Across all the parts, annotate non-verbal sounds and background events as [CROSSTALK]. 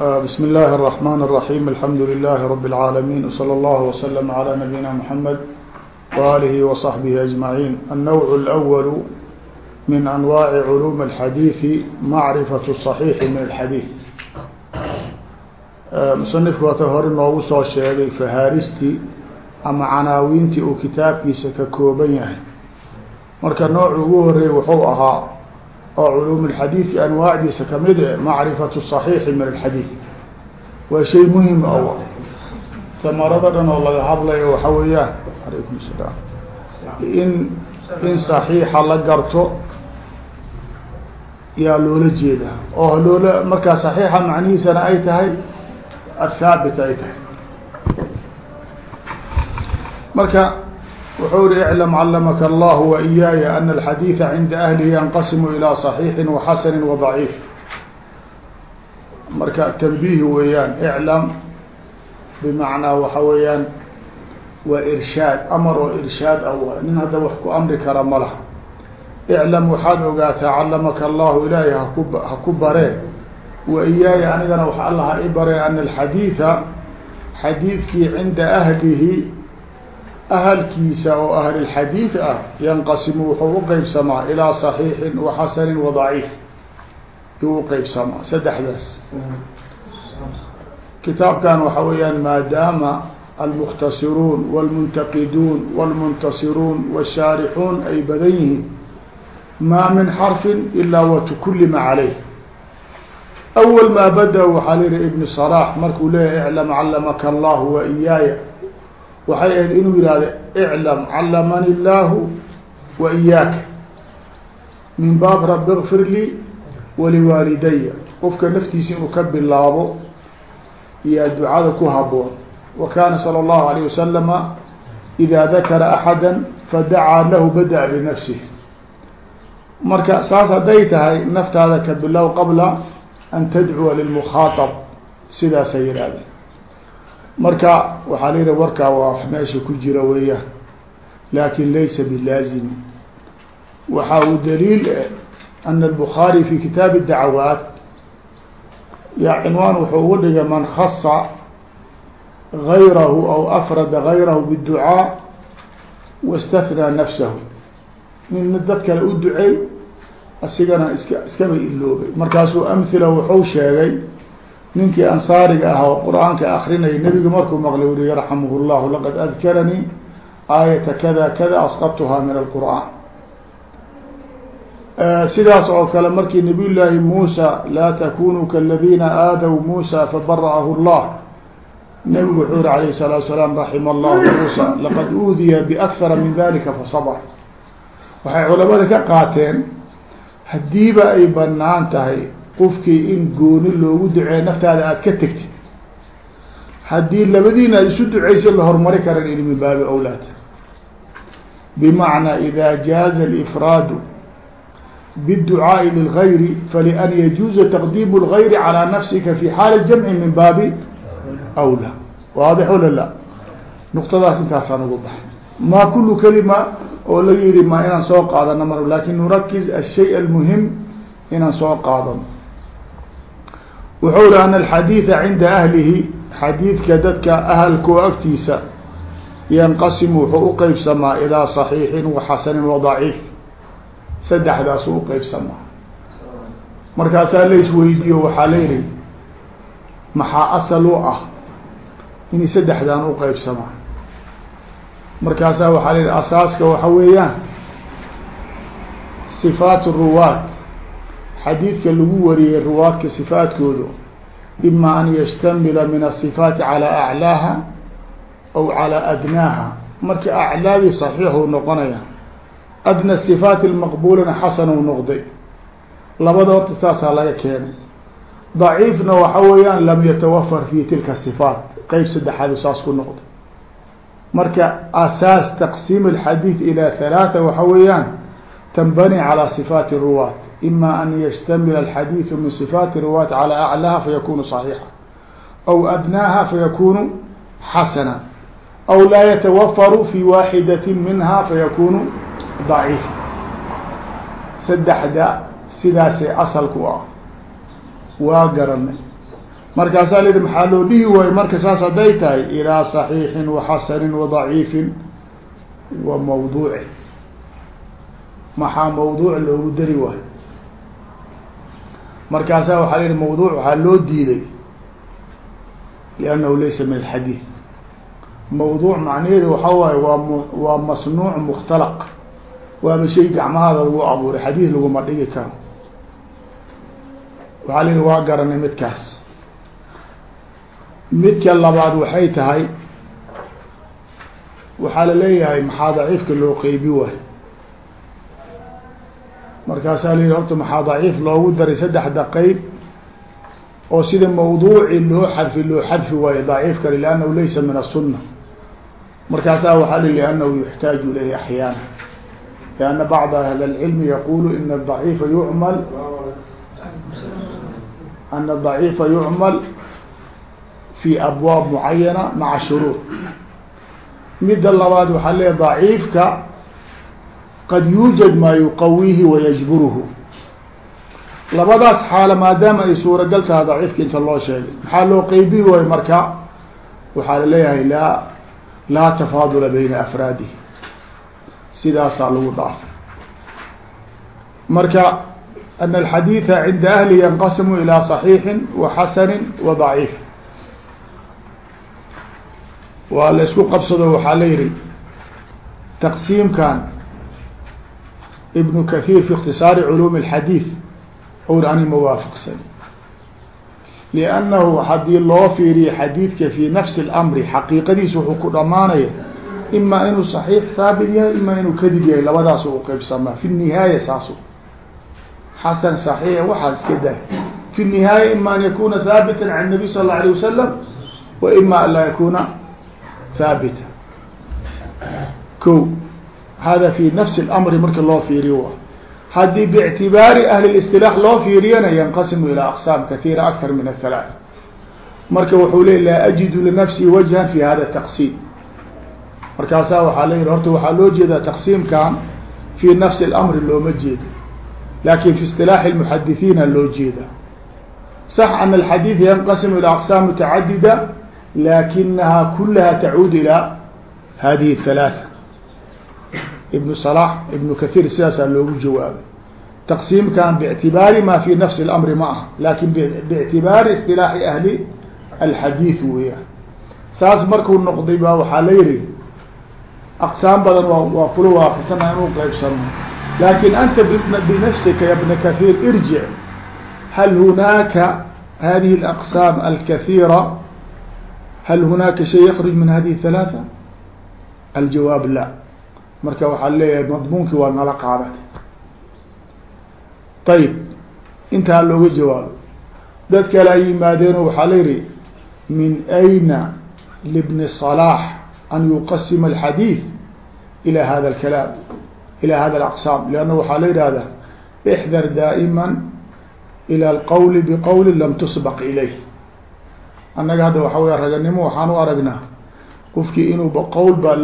بسم الله الرحمن الرحيم الحمد لله رب العالمين وصلى الله وسلم على نبينا محمد وآله وصحبه أجمعين النوع الأول من أنواع علوم الحديث معرفة الصحيح من الحديث مصنفku waata hore noogu soo sheegay faharistii ama canaawiintii uu kitaabkiisa ka kooban yahay marka noocu ugu horeeyey wuxuu ahaa oo culuum اlxadiidi anwaacdiisa kamid e macrifatu صaxiixi min alxadiid waa shay muhim aw samarada dhan oo laga hadlayo waxa weeyaan alaykum salaam in in صaxiixa la garto yaa loola jeedaa oo loola markaa صaxiixa macnihiisana ay tahay athaabit ay tahay marka wuxuu ihi iclam calamaka allahu wa iyaaya ana alxadiida cinda ahlihi yanqasimu ilaa saxiixin waxasanin wa daciif. Marka tanbiih weeyaan iclam bimacnaa waxa weeyaan waa irshaad amar oo irshaad ah waay nin hadda wax ku amri kara ma laha. Iclam waxaad ogaataa calamaka allahu ilaahay haku haku baree. Wa iyaaya anigana wax allaha i baree ana alxadiida xadiidkii cinda ahlihi ahalkiisa oo ahlilxadiid ah yanqasimu wuxuu uqeybsamaa ilaa صaxiixin waxasanin wadaciif yuu uqeybsamaa saddexdaas kitaabkan waxa weeyaan maadaama almukhtasiruun wاlmuntaqiduun wاlmuntasiruun wالshaarixuun ay badan yihiin maa min xarfin ilaa watukulima caleyh awal maa bada waxaa lihi ibn صلاح markuu leeyahy iclam calamaka allah wa iyaaya waxay ahayd inuu yihahdo iclam calamani illaahu wa iyaaka min baab rabi اغfir lii waliwaalidaya qofka naftiisa inuu ka bilaabo iyaa ducada ku haboon wa kaana salى اllahu alayه wasalama ida dakara axada fadacaa lahu bada binafsih marka saas hadday tahay naftaada ka bilow qabla an tadcuwa lilmukhaaطab sidaasay yidhahdeen marka waxaa la yihi warkaa waa wax meesha ku jira weeyaan laakin laysa bilaazimi waxa uu daliil ana الbخaarي fi kitaabi الdacwaat ya cinwaan wuxuu ugu dhigay man khasa غayrahu aw afrada غayrahu bالducاa واstafnaa nafsahu nin dad kale u duceey asigana iska iskaba iloobay markaasuu amhila wuxuu sheegay ninkii ansaariga ahaa oo qur'aanka akrinaya nebigu markuu maqlay uri yarxamh llahu laqad adkaranii aayata kada kada asqabtuhaa min alqur'aan. Sidaas oo kale markii nabiy llaahi muusa laa takunuu kaladina aadaw muusa fabara'ahu llah nebigu wuxuu yiri alayh الsalaatu salaam raxima allahu muusa laqad uudiya biakara min dalika fasabr waxay culamada ka qaateen haddiiba ay bannaan tahay qofkii in gooni loogu duceeyo naftaada aada ka tegtid haddii labadiina aad isu duceysa la horumari karan in min baabi awlaad bimacnaa ida jaaza alifraadu bاdducaaءi lilgayri falian yajuuza taqdiimu اlgayri calىa nafsika fi xaali jamci min baabi awlaa waadix wala la nuqtadaas intaasaan ugu baxay ma kulu kelima oo la yihi ma inaan soo qaadano mar lakin nurakiz ashay almuhim inaan soo qaadano wuxuu ri ana alxadiida cinda ahlihi. Xadiidka dadka ahalkoo agtiisa yanqasimu wuxuu uqeybsamaa ilaa صaxiixin waxasanin wadaciif saddexdaasuu uqeybsamaa markaasaa la isweydiiyo waxaa la yihi maxaa asal u ah inay saddexdaan uqeybsamaa markaasaa waxaa la yihi asaaska waxa weeyaan sifaat ruwaad xadiidka lagu wariyey ruwaadka sifaadkoodu ima an yashtamila min asifaati calى aclaaha aw calى adnaaha marka aclaadii صaxiixu noqonaya adna sifaati maqbulina xasanu noqday labada horta saasaa laga keenay daciifna waxa weeyaan lam yatawafar fi tilka sifaat qeyb saddexaadu saas ku noqday marka asaas taqsiim اxadiid ilى halaata waxa weeyaan tanbani calى sifaati ruwaat ima an yashtamil alxadiidu min sifaati ruwaat calى aclaaha fayakunu صaxiixa aw adnaaha fayakunu xasana aw laa yatawafaru fi waaxidati minha fayakunu daciif saddexda sidaasay asalku ah waa garanay markaasaa la yihi maxaa loo dhihi waayo marka saas hadday tahay ilaa صaxiixin waxasanin wadaciifin wa mawduucin maxaa mawduuc loogu dari waayo markaasaa waxaa la yihi mawduuc waxaa loo diiday liannahu laysa min alxadiid. Mawduuc macnaheedu waxa waaye waa m waa masnuuc mukhtalaq. Waaba shay gacmahaada lagu abuuray xadiid laguma dhigi karo. Waxaa la yihi waa garanay midkaas. Midka labaad waxay tahay waxaa la leeyahay maxaa daciifka loo qeybi waayo markaasaa la yihi horta maxaa daciif loogu daray saddexda qeyb oo sida mawduuci loo xadfi loo xadfi waayo daciifkale liannahu laysa min aلsuna markaasaa waxaa li liannahu yuxtaaju ilayhi axyaana. Lianna bacda ahli اlcilmi yaqulu ina adaciifa yucmal ana adaciifa yucmal fi abwaab mucayana maca shuruud. Midda labaad waxaa leeya daciifka qad yuujad maa yuqawihi wayajburuhu labadaas xaalo maadaama ay suuragal tahay daciifka inta loo sheegay maxaa loo qeybi waayo marka waxaa la leeyahay laa laa tafaadula bayna afraadihi sidaasaa lagu dhaafay marka ana alxadiida cinda ahli yanqasimu ilaa صaxiixin wa xasani wa daciif waa la isku qabsado waxaa la yihi taqsiimkan ibnu kahiir fi اktisaari culuum اlxadiid owr ani mawaafiqsan liannahu haddii loo fiiriyo xadiidka fi nafsi اlamri xaqiiqadiisa wuxuu ku dhamaanaya ima inuu صaxiix haabit yahay ima inuu kadib yahay labadaas u qeybsamaa fi nihaaya saas xasan صaxiix waxaa iska dah fi nihaaya ima an yakuna haabita can الnabiy sal اla alيه wasalam wa ima an laa yakuna haabita ko hada fi nafsi اlamri marka loo fiiriyo haddii bاctibaari ahli ااstilaax loo fiiriyana yanqasimu ilى aqsaam kahiira aktar min aلhalaaث marka wuxuu le laa ajidu linafsii wajhan fi hada taqsiim markaasaa waxaa la yihi horta waxaa loo jeedaa taqsiimkan fi nafsi اlamri looma jeedo lakin fi اsطilaaxi اmuxadithiina loo jeeda sax ana alxadiid yanqasimu ilى aqsaam mutacadida lakinaha kulaha tacuud ilى hadihi الhalaaثa ibn صلاح ibn kaثيir sidaasaa loogu jawaabay taqsiimkan bاctibaari ma fi nafsi اlamri ma ah lakin bاctibaari اصطilaaxi ahli alxadiid weeyaan saas markuu noqday ba waxaa la yihi aqsaam badan wa waa kula waafisana inuu qeybsano lakin anta binafsika ya bna kaثيir irjic hal hunaaka hadihi اlأqsaam alkaثيira hal hunaaka shay yakruج min hadihi الثalaaثة aljawaab la marka waxaa leeyahay madmuunkii waa nala qaadatay ayib intaa looga jawaabo. Dad kale ay yimaadeeno waxaa la yihi min ayna libni صalaax an yuqasima alxadiid ila hada alkalaam ila hada alaqsaam. Leanna waxaa la yidhahdaa ixdar daa'ima ila alqawli biqawli lam tusbaq ilayh. Annaga hadda waxa weya raganimo waxaan u aragnaa qofkii inuu qowlba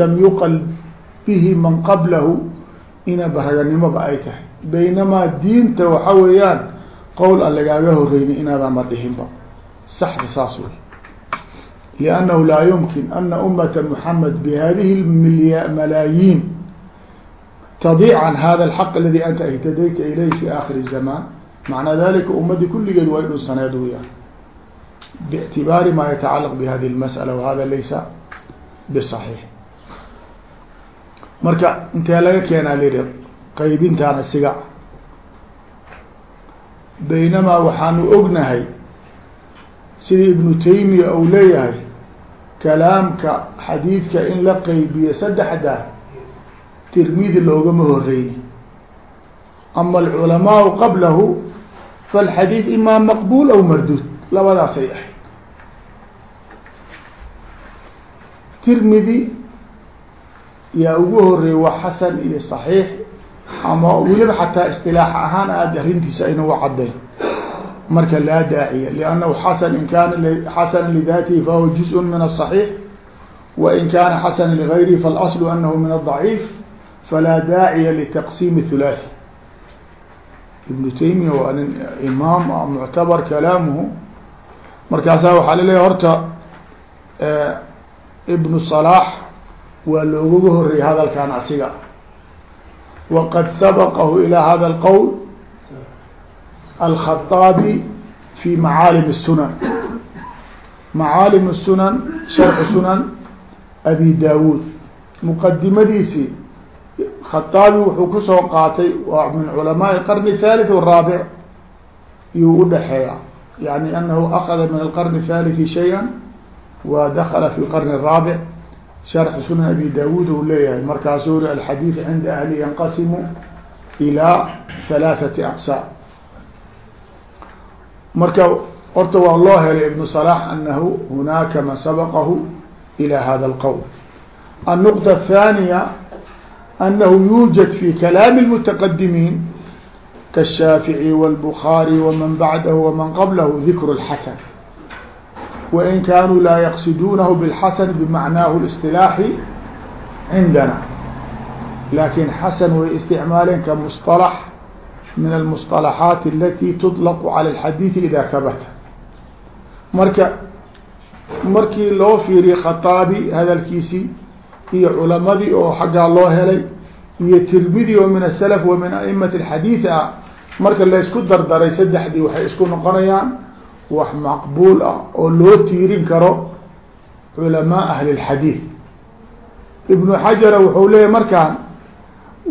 lam yuqal bihi man qablahu ina baraganimoba ay tahay. Baynamaa diinta waxa weeyaan qowl aan lagaaga horeyni inaadama dhihinba. Saxda saas wey liannahu laa yumkin ana ummata muxamed bihadihi malaayiin. Tadic can hada alxaq aladi anta ihtadayta ilayh fi aakhiri zamaan macnaa dalika ummadii kulligeed waa dhunsaneed weyaan bictibaari maa yatacalaq bihadihi lmasala wahada laysa bisaxiix marka intee laga keenaa lihi qaybintaan isiga baynamaa waxaanu ognahay sida ibnu taymiya uu leeyahay kalaamka xadiidka in la qeybiyo saddexda tirmidi loogama horeyni ama alculamaau qablahu falxadiid imaa maqbul aw marduud labadaasay ahayd. Tirmidi yaa ugu horeeyey waa xasan iyo صaxiix ama weliba xataa isilaax ahaan aada arrintiisa ayna u caddayn marka laa daaciya liannahu xasan in kaana xasana lidatihi fahuwa juz min الصaxiix wain kaana xasana ligayrihi faاlaslu anahu min الضaciif falaa daaciya litaqsiim hulaaثi ibnu taymiya waa nin imaam muctabar kalaamuhu markaasaa waxaa laleeyahy horta ibnu صلاح waa loogaga horeeyey hadalkan asiga. Waqad sabaqahu ilaa hada alqowl alkhaaabi fi macaalim sunan macaalim sunan sharxu sunan abi daawuud. Muqadimadiisii khaaabi wuxuu ku soo qaatay waa min culamaai qarni thalith waraabic iyuu udhaxeeya yani anahu akada min alqarni thaliti shaya wa dakala fi qarni raabic sharxu sunan abi daawuud u leeyahay markaasuu ri alxadiid cinda ahli yanqasimu ilaa halaathati aqsaa marka horta waa loo helay ibnu salax anahu hunaaka man sabaqahu ila hada alqowl annuqta athaaniya anahu yuujad fi kalaami lmutaqadimiin kaashaafici wاlbukhaari waman bacdahu waman qablahu dikru اlxasan وإن كانوا لا يقصدونه بالحسن بمعناه الاصطلاحي عندنا لكن حسن way استعماaleen كمصطلح من المصطلحات التي تطلق على الحديث إذا ثبت marka markii loo fiiriye khaطاaبي hadalkiisii iyo culamadii oo xaggaa loo helay iyo tirmidi oo min السلف ومن أئمة الحديث ah marka laysku dardaray saddexdii waxay isku noqonayaan wax maqbuul ah oo loo tiirin karo culamaa ahli اlxadiid ibnu xajara wuxuu leeyahy markaan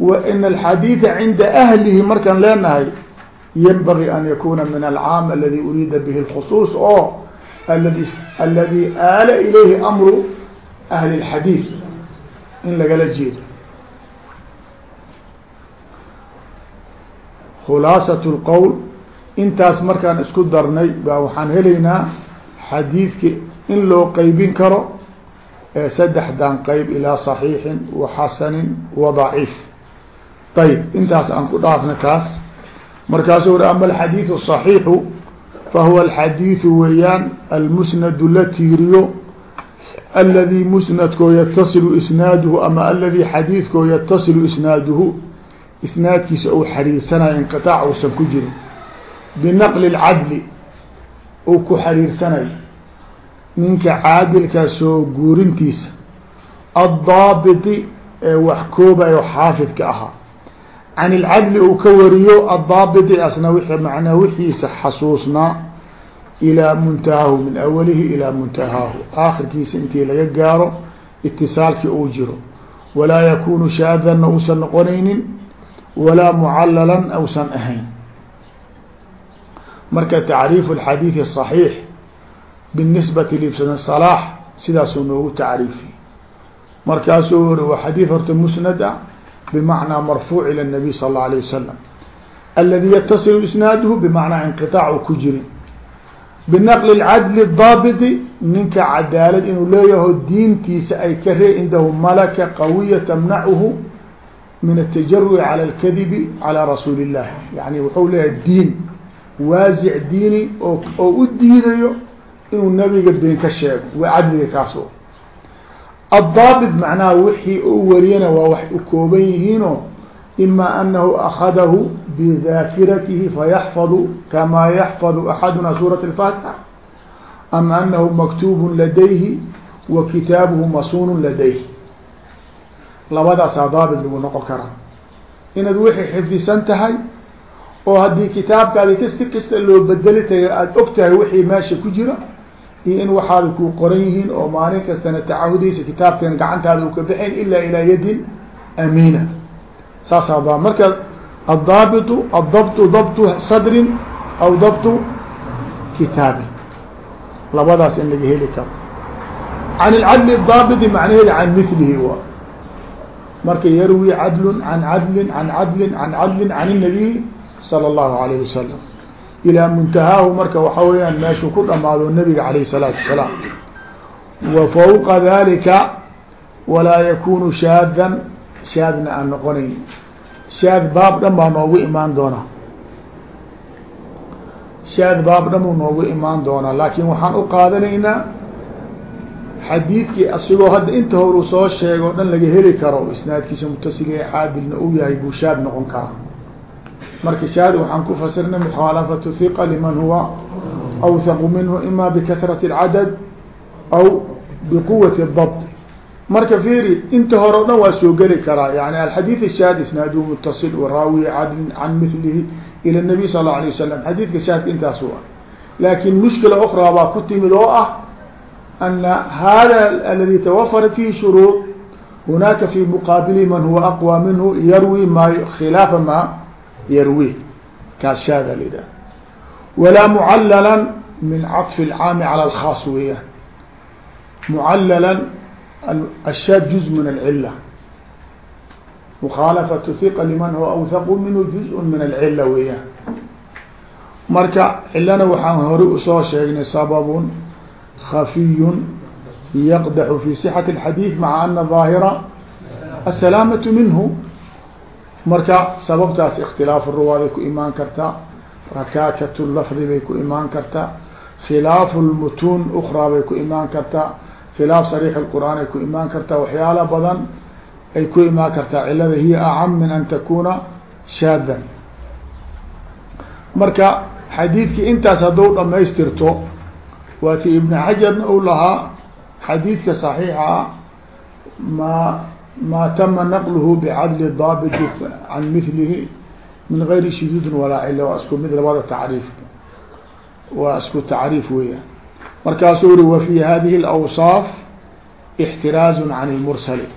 wain alxadiida cinda ahlihi markaan leenahay yanbagi an yakuna min alcaam aladi uriida bihi اlkhusuus oo aladi aladi aala ilayhi amru ahli اlxadiid in lagala jeedo khulaasaة اlqowl intaas markaan isku darnay ba waxaan helaynaa xadiidki in loo qeybin karo saddexdan qeyb ilaa صaxiixin wa xasanin wa ضaciif ayb intaas aan ku dhaafna taas markaasuu uri ama alxadiiث الصaxiixu fahuwa alxadiiثu weeyaan almusnadu la tiiriyo aladi musnadkoo yatasilu isnaaduhu ama aladi xadiidkoo yatasilu isnaaduhu isnaadkiisa ou xariirsanayo inqiطaac uusan ku jirin binaqli اlcadli uu ku xariirsanayo ninka caadilkaa soo guurintiisa. addaabiti ee wax koobayo xaafidka ahaa. can ilcadli uu ka wariyo addaabiti asna w macnaa wixiisa xasuusnaa ilaa muntahaahu min awalihi ilaa muntahaahu aakhirkiisa intii laga gaaro itisaalkii uu jiro. Walaa yakunu shaadanna uusan noqonaynin walaa mucallalan ausan ahayn marka tacriifu alxadiidi saxiix binisbati libsana salaax sidaasuu noogu tacriifiyey. Markaasuu uri waa xadiid horta musnad ah bimacnaa marfuuc ila nabiy sal alla alayh wasalam aladi yatasilu isnaaduhu bimacnaa inqiaac ku jirin binaqli lcadli daabiti ninka cadaalad inuu leeyaho diintiisa ay ka ree indahu malaka qawiya tamnacuhu min atajarui cala alkadibi calaa rasuuli illah yani wuxuu leeyahay diin waasic diini oo oo u diidayo inuu nabiga been ka sheego waa cadliga kaas o addaabit macnaha wixii u wariyana waa wax u kooban yihiino ima anahu akadahu bidaakiratihi fayaxfadu kamaa yaxfadu axaduna suurat اlfaatixa ama anahu maktuub ladayhi wa kitaabuhu masuun ladayhi. Labadaasaa daabit lagu noqon karaa. Inaad wixii xifdisan tahay oo haddii kitaabkaadi kasti kasta loo bedeli taga aada og tahay wixii meesha ku jira iyo in waxaada ku qoran yihiin oo maalin kastana tacahudaysa kitaabkan gacantaada u ka bixayn ilaa ilaa yadin amiina. Saasaa ba marka addaabitu addabtu dabtu sadrin aw dabtu kitaabin labadaas in laga heli karo. Can ilcadli daabiti macnaheeda can milihi wa marka yarwi cadlun can cadlin can cadlin can cadlin can الnabiy salى اllahu alayh wasalam ilaa muntahaahu marka waxa weeyaan meeshuu ku dhamaado nabiga alayh الsalaatu wasalaam wa fawqa dalika walaa yakunu shaadan shaadna aan noqonayn shaad baab dhan baa noogu imaan doonaa shaad baab dhan buu noogu imaan doonaa laakin waxaan u qaadanaynaa xadiidkii asigoo hadda inta hor uu soo sheego o dhan laga heli karo isnaadkiisa mutasilga caadilna u yahay buu shaad noqon karaa marka shaad waxaan ku fasirnay mukhaalafatu hiqa liman huwa awthaqu minhu ima bikahrati اlcadad aw biquwati الdabt marka fiiri inta hore o dhan waa soo geli karaa yani alxadiid الshahid isnaadu mutaصil waraawi cadlin can milihi ilى الnabiy sal اله alيه wasalam xadiidka shahidka intaas u ah laakin mushkila ukraa baa ku timid oo ah ana hada aladi tawafarat fihi shuruud hunaaka fi muqaabili man huwa aqwى minhu yarwi ma khilaafa ma yarwi kaas shaada lida walaa mucallala min caطfi اlcaami calى اlkhaas weeyaan mucallala الshاad جuز min الcilة مkhاalفaة ثiqa لman huwa awثq minhu جuزء min الcilة weeyaan marka cilana waxaan hore usoo sheegnay sabab خafiy yqdx fi صحaة الحadيiث maعa ana ظaahira السلاamaة minhu marka sababtaas اktilaaf ruwaaday ku imaan kartaa rakaakat lafdi bay ku imaan kartaa khilaaf اlmutuun ukraa bay ku imaan kartaa khilaaf sariix اqur'aan ay ku imaan kartaa waxyaala badan ay ku imaan kartaa cilada hiya acam min an takuna shaadan marka xadiidkii intaas hadduu dhamaystirto waa ti ibn xajarna u lahaa xadiidka صaxiixa ah ma maa tama naqluhu bicadli daabiti can milihi min gayri shuduudin walaa cilla waa isku mid labada tacriifka waa isku tacriif weeyaan markaasuu uri wa fi hadihi alawsaaf ixtiraazun can lmursali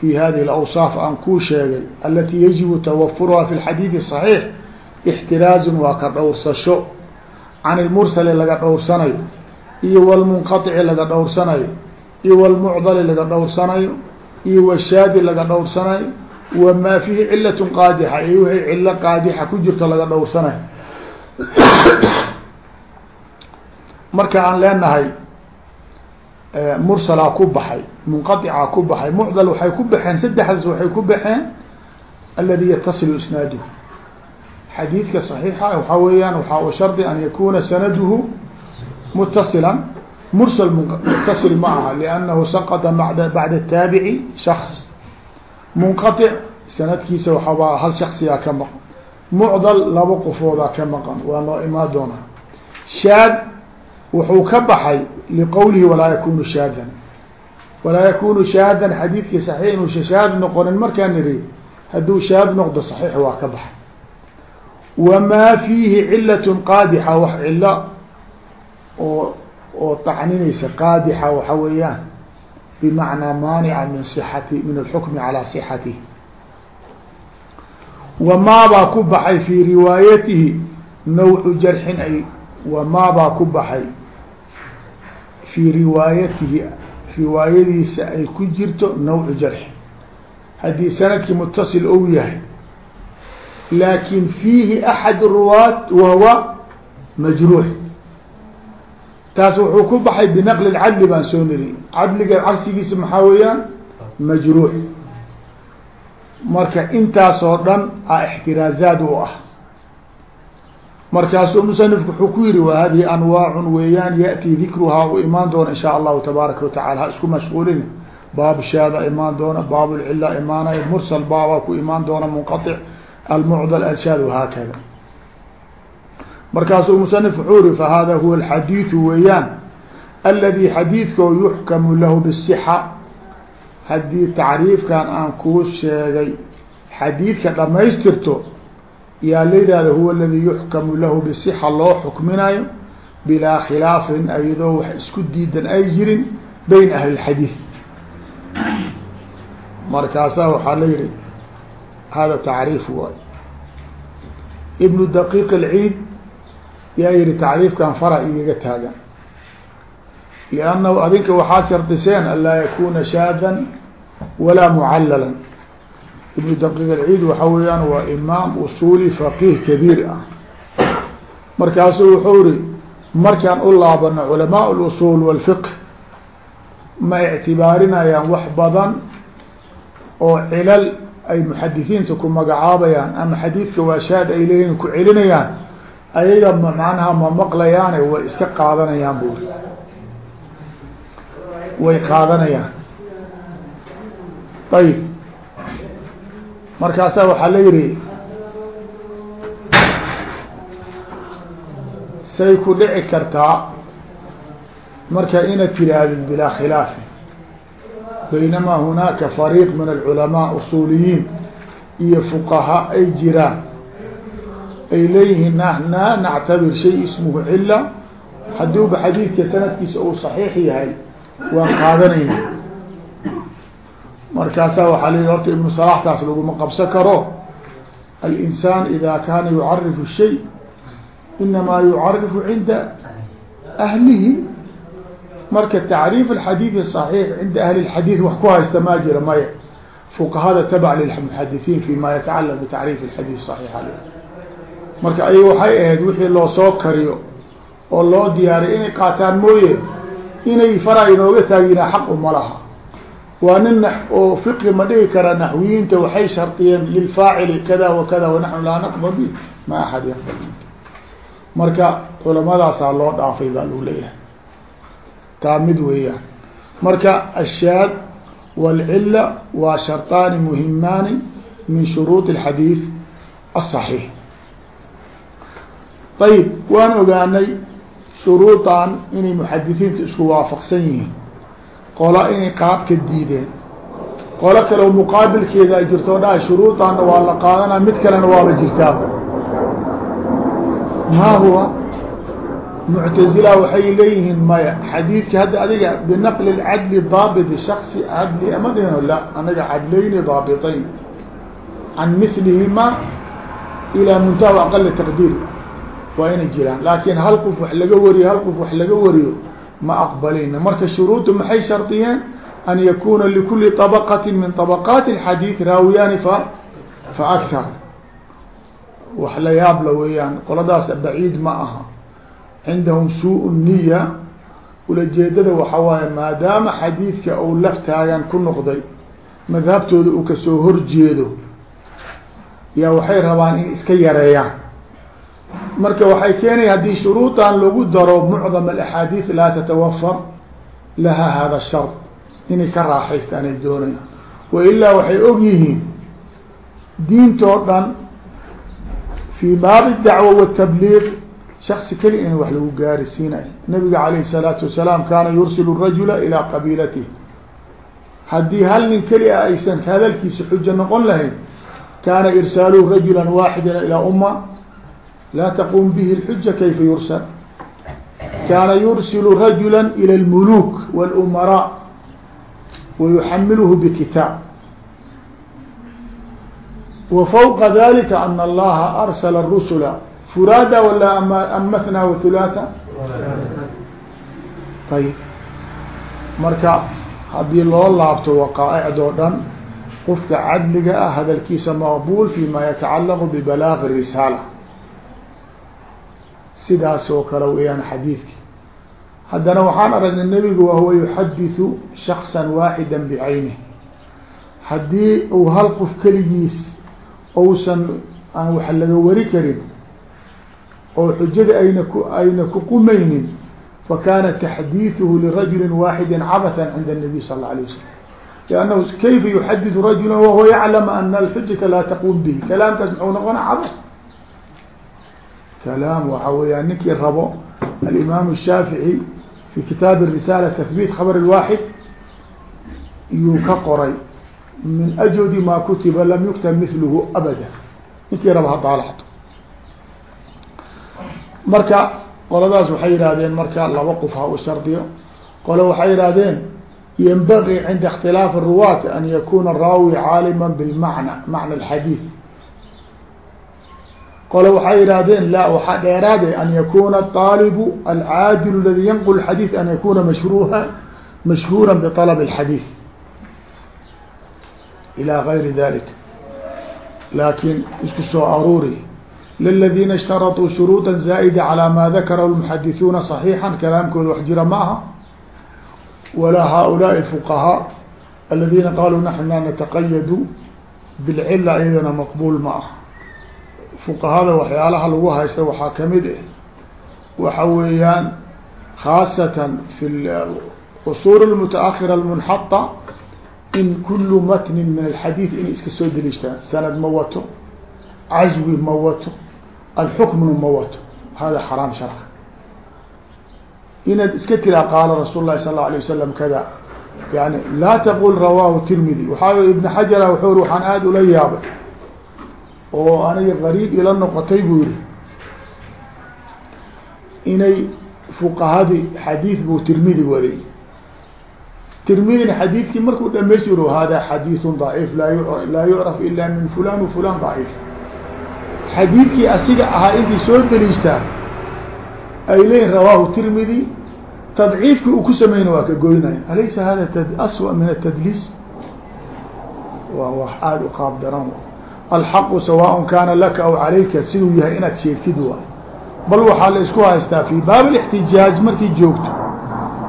fi hadihi alawsaaf aan kuu sheegay alatii yajibu tawafuruhaa fi lxadiidi saxiix ixtiraazun waa ka dhowrsasho can ilmursali laga dhowrsanayo iyo walmunqaici laga dhowrsanayo iyo wlmucdali laga dhowrsanayo iyo wshaadi laga dhowrsanayo wamaa fiihi cilaة qaadixa iyo wixii cilo qaadixa ku jirto laga dhowrsanayo [COUGHS] marka aan leenahay mursalaa ku baxay munqaطicaa ku baxay mucdal waxay ku baxeen saddexdaas waxay ku baxeen aladi yatasilu isnaaduhu xadiidka صaxiixa waxaa weeyaan waxaa shardi an yakuna sanaduhu mutasila mursal mutasil ma aha liannahu saqطa bada bacda الtaabici shaks munqaطic sanadkiisa waxaaba hal shaksiyaa ka maqan mucdal laba qofoodaa ka maqan waa noo imaan doonaa shaad wuxuu ka baxay liqowlihi walaa yakunu shaadan walaa yakunu shaadan xadiidkii saxiix inuusa shaad noqonin markaa niri hadduu shaad noqdo saxiix waa ka baxay wamaa fiihi cilatun qaadixa wax cilo oo oo tacninaysa qaadixa waxa weeyaan bimacnaa maanica min sixati min alxukmi calaa sixatihi wamaabaa ku baxay fii riwaayatihi nawcu jarxin ay wamaabaa ku baxay fii riwaayatihi riwaayadiisa ay ku jirto nawcu jarxin. Haddii sannadkii mutasil ou yahay laakin fiihi axad ruwaat wahuwa majruux taas wuxuu ku baxay binaqli cadli baan soo niri cadliga cagsigiisa maxaa weeyaan? Majruux. Marka intaasoo dhan a ixtiraazaad u ah. Markaasuu musanifku wuxuu ku yihi wa hadihi anwaacun weeyaan ya'tii dikruhaa u imaan doona in shaa allahu tabaaraka watacala ha isku mashquulin. Baab shaada imaan doona baab lcila mursal baaba ku imaan doona munqaطic almucdal alshaad wahaakada markaasuu musanif wuxuu iri fahada huwa alxadiidu weeyaan aladi xadiidkao yuxkamu lahu bisixa. Haddii tacriifkan aan kuu sheegay xadiidka dhamaystirto yaa la yidhahda huwa aladii yuxkamu lahu bisixa loo xukminayo bilaa khilaafin ayadoo wax isku diidan ay jirin bayn ahli lxadiid markaasaa waxaa la yihi hada tacriif waay. Ibnu yaa yihi tacriifkan fara igaga taagan. liannahu adinka waxaad shardiseen an laa yakuna shaadan walaa mucallalan. Ibnu daqiiq alciid waxa weeyaan waa imaam usuli faqiih kabiir ah. Markaasuu wuxuu iri markaan u laabano culamaa اlusul wاlfiqh ma ictibaarinayaan wax badan oo cilal ay muxadisiinta ku magacaabayaan ama xadiidka waa shaad ay leeyihiin ku celinayaan ayaga macnaha ma maqlayaane way iska qaadanayaan buri way qaadanayaan. Ayib markaasaa waxaa la yihi say ku dhici kartaa marka inaad tirahdid bilaa khilaafi. Baynamaa hunaaka fariiq min alculamaa usuuliyiin iyo fuqahaa ay jiraan ay leeyihiin na nactabir shay ismuhu cila hadduuba xadiidka sanadkiisa uu saxiix yahay waan qaadanayna. Markaasaa waxaa leyi horta ibnu salax taas laguma qabso karo. Alinsaan ida kaana yucarifu shay inamaa yucarifu cinda ahlihi. Marka tacriif alxadiidi saxiix cinda ahli lxadiid wax ku haysta maa jira maya fuqahada tabac lilmuxadisiin fi ma yatacalaq bitacriif alxadiid saxiix ale marka ay waxay ahayd wixii loo soo kariyo oo loo diyaariy inay qaataan mooye inay fara inooga taagina xaq uma laha waa nin oo fiqi ma dhigi kara naxwiyiinta waxay shardiyeen lilfaacili kada wa kada wanaxnu laa naqbal bi ma axad yaqbal marka culamadaasaa loo dhaafay baa lagu leeyahay taa mid weeyaan marka ashaad wاlcila waa sharطaani muhimaani min shuruuط الxadiiث الصaxiix ayib waan ogaanay shuruudan inay muxadisiinta isku waafaqsan yihiin qola inay qaabka diideen qolo kale oo muqaabilkeeda ay jirto o dhaha shuruudaanna waa la qaadanaa mid kalena waaba jirtaa ma huwa muctazila waxay leeyihiin maya xadiidka hadda adiga binaqli cadli daabiti shaksi cadli ama dhino la anaga cadlayni daabitayn can milihima ilaa muntaha aqali taqdiir waa inay jiraan laakiin hal qof wax laga wariyo hal qof wax laga wariyo ma aqbalina marka shuruudu maxay shardiyeen an yakuna likuli طabaqati min طabaqaati اxadiid raawiyaani fa fa akar wax la yaabla weeyaan qoladaas baciid ma aha cindahum suu niya ulajeedada waxa waaye maadaama xadiidka uu laftaagan ku noqday madhabtooda uu kasoo horjeedo yaa waxay rabaan in iska yareeyaan marka waxay keenaya haddii shuruudan lagu daro mucdam alaxaadiid laa tatawafar laha hada shart. Inay ka raaxaystaan ay doonayaan wailaa waxay og yihiin diintoo dhan fii baabi dacwa watabliiq shaksi keli in wax lagu gaarisiinayo nabiga calayh الsalaatu wasalaam kaana yursilu rajula ilaa qabiilatihi. Haddii hal nin keli a aysan hadalkiisa xujo noqon lahayn kaana irsaaluhu rajula waaxida ilaa uma laa taqum bihi اlxuja kayfa yursal kaana yursilu rajula ilى اlmuluk wاlumaraa wayuxamiluhu bkitaab وفوqa dalika an allaha arsla الrusula furaada wala amathnaa wathulaatha ayb marka haddii loo laabto waqaaicdoo dhan qofka cadliga ah hadalkiisa maqbul fi ma yatacalaqu bibalaagi الrisaala sidaas oo kale weyaan xadiidki haddana waxaan aragnay nebigu wahuwa yuxadiثu shaksa waaxida bcaynih haddii uu hal qof keligiis ousan aan wax laga wari karin oo xujada ayna ku ayna ku qumaynin fakana taxdiiثuhu lirajuli waaxidi cabatha cinda الnabiy sal اla alيه wasalam lannahu kayfa yuxadiثu rajula wahuwa yaclam ana alxujata laa taqum bihi kalaamkaas muxuu noqona cabas kalaam waxa weeyaan ninkii rabo alimaam الshaafiعي fi kitaab الrisaala tahbit khabr الwaaxid iyuu ka qoray min ajwadi ma kutiba lam yuktab milhu abada ninkii raba hadaalacdo marka qoladaas waxay yihahdeen marka laba qof ha u shardiyo qole waxay yihahdeen ynbagii cinda اkhtilaaf الruwaat an yakuna raawi caalima bاlmacna macna اxadiid qole waxay yihahdeen la waxaa dheeraade an yakuna طaalibu alcaadil ladi yanqul xadiid an yakuna mashruha mashhuura bطalb الxadiid ilى gayri dalik laakin isku soo aruuri liladiina ishtarطuu shuruuطa zaa'ida calى ma dakara اlmuxadithuuna صaxiixa kalaamkooda wax jira ma aha walaa haؤulaaءi الfuqahaa aladiina qaluu naxnu la nataqayadu bilcila iyadana maqbul ma aha fuqahada waxyaalaha lagu haysta waxaa ka mid ah eh. waxa weeyaan khaasatan fi qusuur lmutaakira almunxata in kulu matnin min alxadiid inay iska soo deliishtaan. Sanad ma wato caswi ma wato alxukmnu ma wato. Hada xaraam sharca inaad iska tiraa qaala rasuul lahi sal allau alay wasalam kada yani laa taqul rawaahu tirmidi. Waxaa ibn xajara wuxuu ri waxaan aada ula yaabay oo aniga gariib ila noqotay buu yihi inay fuqahadii xadiid buu tirmidi wariyey tirmidina xadiidkii markuu dhamaystiro hada xadiiثu ضaciif laa yucraf ila min fulan fulan ضaciif xadiidkii asiga ahaa intii soo deliishtaa ay leeyihin rawaahu tirmidi tadciifkii uu ku sameyna waa ka goynaya alaysa hada aswa min atadliis waa wax aada u qaab daran alxaqu sawaaء kaana laka aw calayka siduu yahay inaad sheegtid waay bal waxaa la isku haystaa fi baab الاxtijaaj markii joogto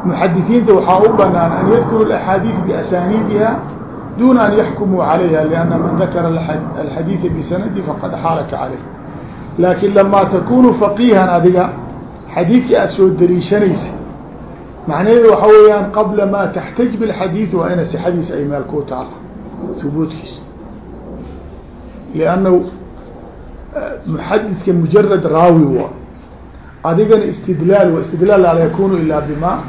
muxadiثiinta waxaa u banaan an yadkuru اaxaadiiث basaniidiha duna an yaxkumuu عalayha لأnna man dakara alxadiiثa bisanadi faqad xaalaka caleyh laakin lama takunu faqihan adiga xadiidkii aad soo deliishanaysa macnaheedu waxa weeyaan qabla ma taxtaj bاxadiiث waa ina sixadiisa ay meel ku taala hubuudkiisa لأnnahu muxadidka mujarad raawi waa adigana istidlaal w istidlaal laa yakunu ila bima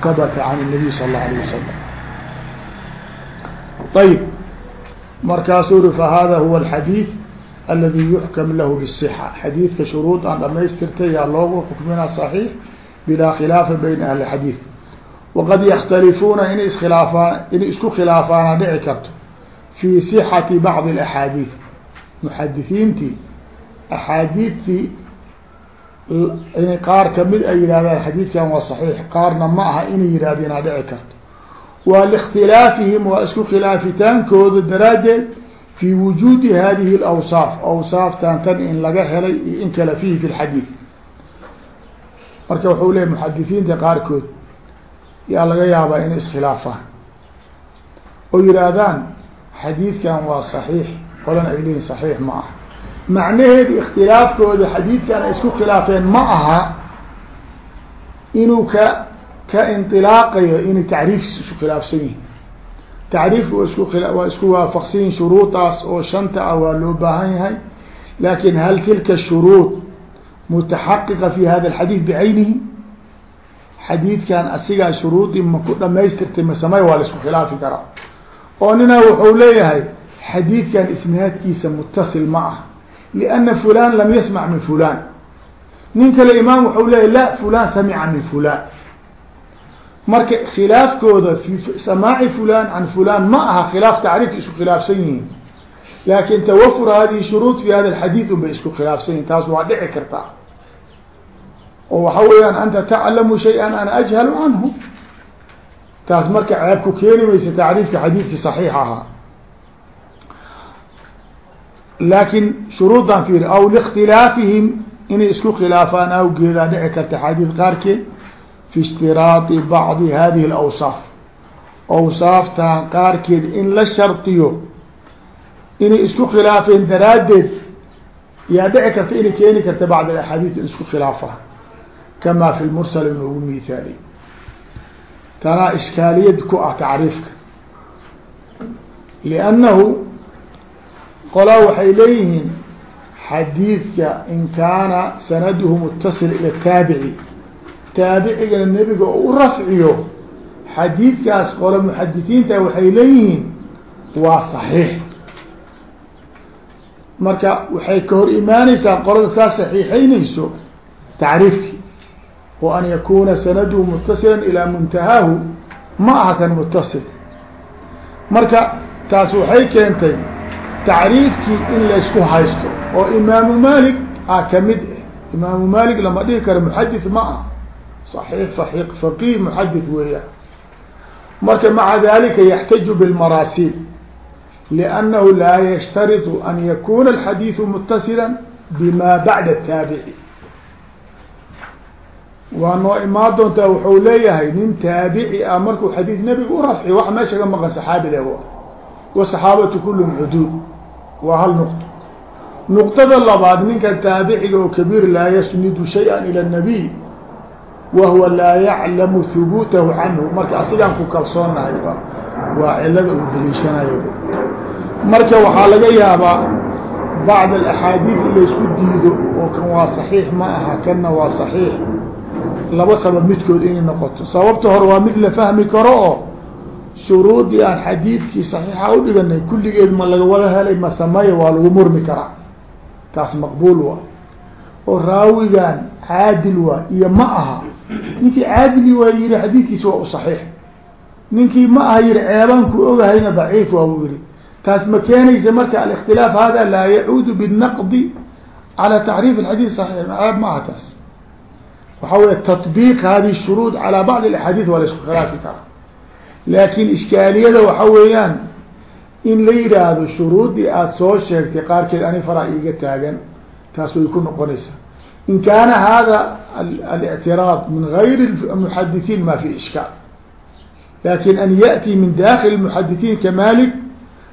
habata can الnabiy sal اlه alيه wasalam ayb markaasuu uri fahada huwa alxadiid aladi yuxkam lahu bالصxa xadiidka shuruud aan dhamaystirtay yaa loogu xukmina صaxiix bilaa khilaafa bayna ahli xadiid waqad yakhtalifuuna inay iskhilaafaan inay isku khilaafaana dhici karto fi صxati bacضi اaxaadiid muxadisiintii axaadiidtii in qaar ka mid ay yidhahdaan xadiidkan waa saxiix qaarna ma aha inay yidhahdeenaa dhici karto. Waa likhtilaafihim waa isku khilaafitaankooda daraaddeed fi wujuudi hadihi alawsaaf awsaaftan tan in laga helay iyo in kale fiihi fi lxadiid marka wuxuu leeyay muxadisiinta qaarkood yaa laga yaabaa inay iskhilaafaan oo yihaahdaan xadiidkan waa saxiix qolan ay leeyihiin صaxiix ma aha. Macnaheedu ikhtilaafkooda xadiidkan ay isku khilaafeen ma aha inuu ka ka inilaaqayo inay tacriifkiisa isku khilaafsan yihiin tacriifka waa isku waa isku waafaqsan yihiin oo shanta ah waa loo baahan yahay. Laakin hal tilka shuruud mutaxaqiqa fi hada alxadiid bicaynihi xadiidkan asigaa shuruudii ma ku dhamaystirtay masamay waa la isku khilaafi karaa. Oo nina wuxuu leeyahay xadiidkan isnaadkiisa mutasil ma ah. Lianna fulan lam yasmac min fulan nin kale imaam waxau leeyay la fulan samica min fulan marka khilaafkooda fi samaaci fulan can fulan ma aha khilaaf tacriifka isku khilaafsan yihiin. Laakin twafur hadihi shuruud fi hada xadiid un bay isku khilaafsan yihiin taas waa dhici kartaa oo waxa weeyaan anta taclamu shayئa ana ajhalu canhu. Taas marka ceebku keeni maysa tacriifka xadiidki صaxiix ahaa laakin shuruudan fiiri aw likhtilaafihim inay isku khilaafaan awgeedaa dhici karta xadiid qaarkeed fi istiraadi bacdi hadihi اlawsaaf awsaaftan qaarkeed in la shardiyo inay isku khilaafeen daraaddeed yaa dhici karta inay keeni karta bacd axaadiid in isku khilaafaan kama fi lmursal inoogu mihaaliy tanaa ishkaaliyad ku ah tacriifka liannahu qolaa waxay leeyihiin xadiidka in kaana sanaduhu mutasil ila taabici. Taabicigana nebiga oo u rafciyo. Xadiidkaas qolo muxadisiinta waxay leeyihiin waa صaxiix marka waxay ka hor imaaneysaa qolada saa saxiixeyneyso tacriifkii o an yakuna sanaduhu mutasila ilaa muntahaahu ma aha kan mutasil marka taas waxay keentay tacriifkii in laysku haysto oo imaamu maalik a ka mid ah eh. imaamu maalik lama dhihi karo muxadis ma ah صaii ai faqih muxadis weeyaan. Marka maca dalika yaxtaju bilmaraasiil liannahu laa yashtaridu an yakuna alxadiidu mutasila bima bacda ataabici waa noo imaan doontaa wuxuu leeyahay nin taabici ah markuu xadiis nebiga urafci wax meesha ka maqan saxaabi leh wa wasaxaabatu kulum cuduud waa hal nuqto nuqtada labaad ninka taabiciga oo kabiir laa yasnidu shayئa ilى الnabiy wa huwa laa yaclamu hubuutahu canhu marka asigaan ku kalsoonahay waa cilada uu daliishanayo marka waxaa laga yaabaa bacd axaadiid in laysku diido oo kan waa صaxiix ma aha kanna waa صaxiix laba sabab midkood inay noqoto sababta hore waa mid la fahmi karo oo shuruudii aan xadiidkii saxiixa udhiganay kulligeed ma laga wada helay ma sameeya waa lagu murmi karaa taas maqbuul waa oo raawigan caadil waa iyo ma aha ninkii caadili waa yihi xadiidkiisa waa u saxiix ninkii ma aha yihi ceebaanku ogahayna daciif waa u yihi taas ma keenaysa marka alikhtilaaf hada laa yacuudu binaqdi calى tacriif اxadiid صaxiix ceeb ma aha taas waxa wey taطbiiq hadihi shuruud calى bacd اaxaadiid waa la isku khilaafi karaa laakin iskaaliyada waxa weeyaan in la yihaahdo shuruudii aada soo sheegtay qaarkeed ani faraa iiga taagan taas way ku noqonaysaa in kaana hada الاctiraad min غayr الmuxadiثiin ma fi ishkaal lakin an yaأti min dakil الmuxadiثiin kamalik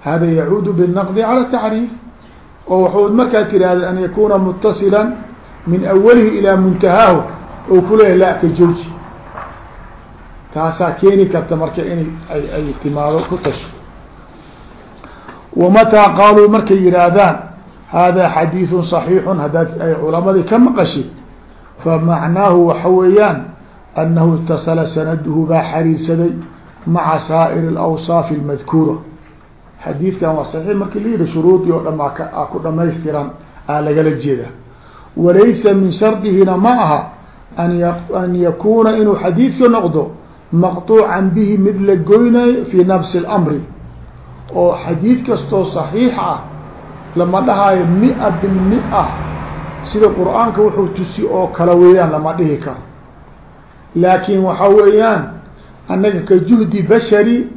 hada yacuud bالnaqd calى الtacriif oo waxuu markaa tirahda an yakuna mutasila min awalihi ilaa muntahaahu ou kuleeyahy la ka jooji taasaa keeni karta marka in ay timaado ku tasho wamataa qaaluu markay yihaahdaan hada xadiiثu صaxiixu haddaad ay culamadii ka maqashid famacnaahu waxa weeyaan anahu اtasala sanaduhu baa xariirsaday maca saa'ir اlawصaaf اlmadkuura xadiidkan waa saxiix markii la yihi shuruudii oo dhan aa ku dhamaystiran aa lagala jeeda walaysa min shardihina ma aha an yakuuna inuu xadiidka noqdo maqطuucan bihi mid la goynayo fi nafsi اlamri oo xadiid kastoo صaxiix ah lama dhahaayo mia bilmia sida qur-aanka wuxuu tusi oo kala weeyaan lama dhihi karo laakin waxa weeyaan annaga ka juhdi bashari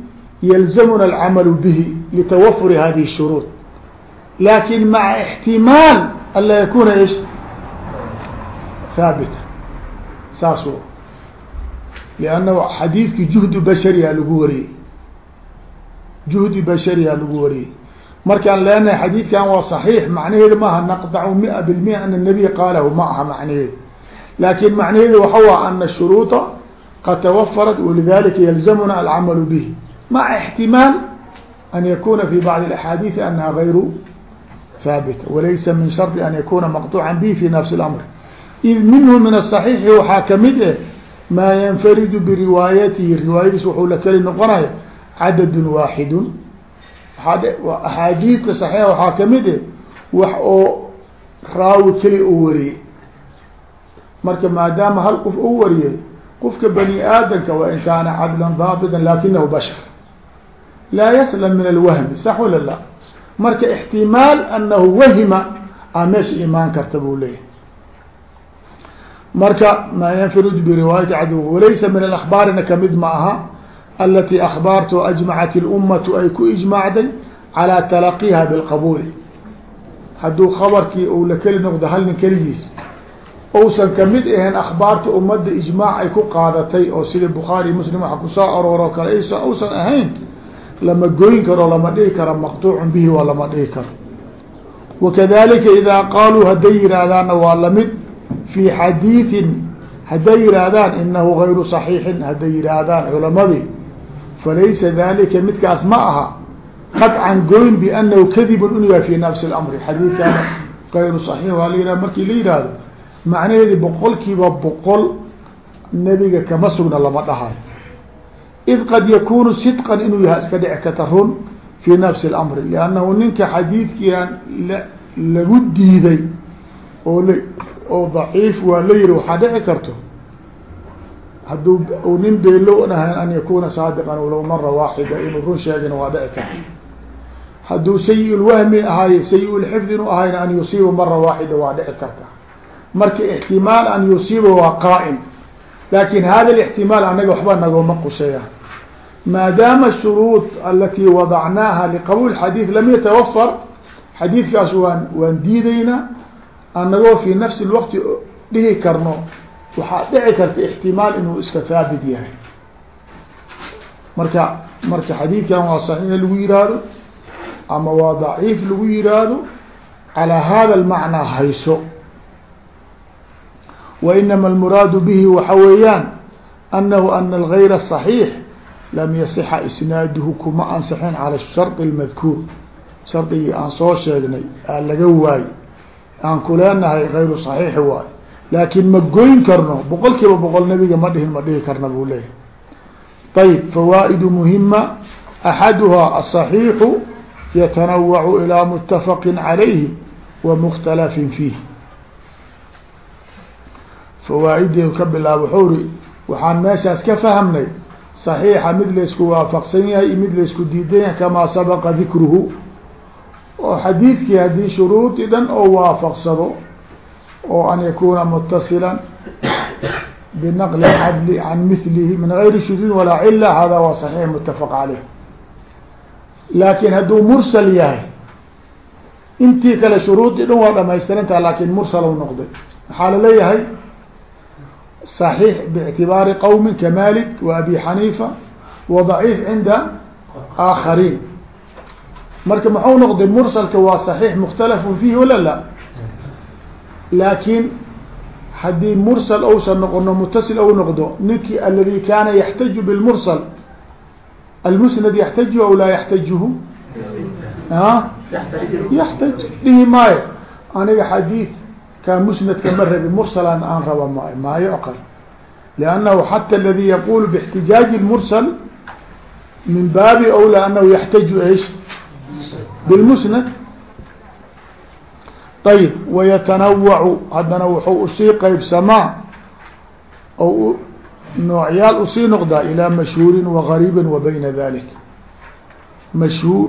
yalzamuna alcamalu bihi litawafuri hadihi الshuruud lakin maca اxtimaal an laa yakuna ish haabita saas w liannahu xadiidki juhdi bashariha lagu wariyey juhdi bashariha lagu wariyey markaan leenahay xadiidkan waa صaxiix macnaheedu maaha naqdacu mia bilmia ana الnabiy qaalahu ma aha macnaheedu laakin macnaheedu waxa waa ana shuruuطa qad tawafarat walidalika yalzamuna alcamalu bihi maca اxtimaal an yakuna fi bacضi اaxaadiiثi anaha غayru haabita walaysa min shardi an yakuna maqطuuca bihi fi nafsi اlamr id minhu min aلصaxiixi waxaa kamid eh maa yanfaridu biriwaayatihi riwaayadiis wuxuu la keli noqonaya cadad waaxidu axaadiidka صaxiixa waxaa ka mid eh wax oo raawi keli u wariyey. Marka maadaama hal qof u wariyey qofka bani aadamka wain kaana cadla daabita lakinahu bashar. Laa yaslam min alwahmi sax wala la? Marka اxtimaal anahu wahima a meesha imaan karta buu leeyahy marka maa yanfiruj biriwaayati cad walaysa min alakbaarina ka mid ma aha alati akbaartu ajmacat اlummatu ay ku ijmaacday calى talaqiha bilqabuuli hadduu khabarkii uu la keli noqdo hal nin keligiis ousan ka mid ahayn akhbaarta ummadda ijmaac ay ku qaadatay oo sida bukhaari muslim waxa ku soo arooro kale usan ahayn lama goyn karo lama dhihi karo maqtuucun bihi waa lama dhihi karo. Wakadalika idaa qaaluu hadday yihahdaanna waa la mid fi xadiiثin hadday yihaahdaan inahu gayru صaxiixin hadday yihaahdaan culamadii falaysa dalika midkaas ma aha qaطcan goyn bianahu kadibun inu yahay fi nafsi اlamri xadiidkaana gayru صaxiix waa la yihah markii la yihahdo macnaheedi boqol kiiba boqol nebiga kama sugna lama dhahayo id qad yakunu sidqan inuu yahay iska dhici karta run fi nafsi اlamri liannahu ninka xadiidkiian lagu diiday oo l oo daciif waa la yihi waxaa dhici karto hadduu nin beenlow ahayn an yakuna saadiqan walow mara waaxida inuu run sheegina waa dhici karto. Hadduu sayi-ulwahmi ahaaye sayi-ulxifdi inu ahayna an yusiiba mara waaxida waa dhici karta. Marka ixtimaal an yusiiba waa qaa'im laakiin hada اlاxtimaal anaga waxba nagooma quseeya maadaama shuruud alati wadacnaaha liqabul xadiid lam yatawafar xadiidkaas waan waan diideynaa annagoo fii nafsi lwaqti dhihi karno waxaa dhici karta ixtimaal inuu iska haabit yahay. Marka marka xadiidkan waa saxiix lagu yihahdo ama waa daciif lagu yihahdo calaa hada lmacnaa hayso. Wa inama almuraadu bihi waxa weeyaan anahu ana algayra صaxiix lam yasixa isnaaduhu kuma ansixin cala shari اlmadkuur shardigii aan soo sheegnay aa laga waaye aan ku leenahay غayru صaحيiحi waay laakin ma goyn karno boqol kiiba boqol nabiga ma dhihin ma dhihi karna buu leeyahy ayb fawaa'idu muhima axaduhaa aصaxiixu yatanawacu ilaa mutafaqi calayhi wa mukhtalafin fiih fawaaidii ka bilaab wuxuu ri waxaan meeshaas ka fahmnay صaxiixa mid laysku waafaqsan yahay iyo mid laysku diidan yahay kamaa sabaqa dikruhu oo xadiidkii haddii shuruudi dhan oo waafaqsado oo an yakuuna mutasila binaqli cadli can milihi min gayri shudud walaa cila hada waa saxiix mutafaq caleyh laakin hadduu mursal yahay intii kale shuruudi dhan waa dhamaystirantaha laakin mursalow noqday. Maxaa la leeyahay صaxiix bictibaari qowmi ka malik wa abi xaniifa wa daciif marka muxuu noqday mursalka waa saxiix mukhtalafun fiihi wala la? Laakiin haddii mursal ousan noqono mutasil ou noqdo ninkii aladi kaana yaxtaju bilmursal almusnad yaxtajihu aw laa yaxtajihu a yaxtaj dhihi maayo. Aniga xadiid kaa musnadka ma rabi mursalan aan raba maayo maa yucqal liannahu xata aladi yaqulu bixtijaaji lmursal min baabi awlaa anahu yaxtaju ish bilmusnad ayb wayatanawacu haddana wuxuu usii qeybsamaa o noocyaal usii noqdaa ilaa mashhuurin wagariibin wa bayna dalik mashhuur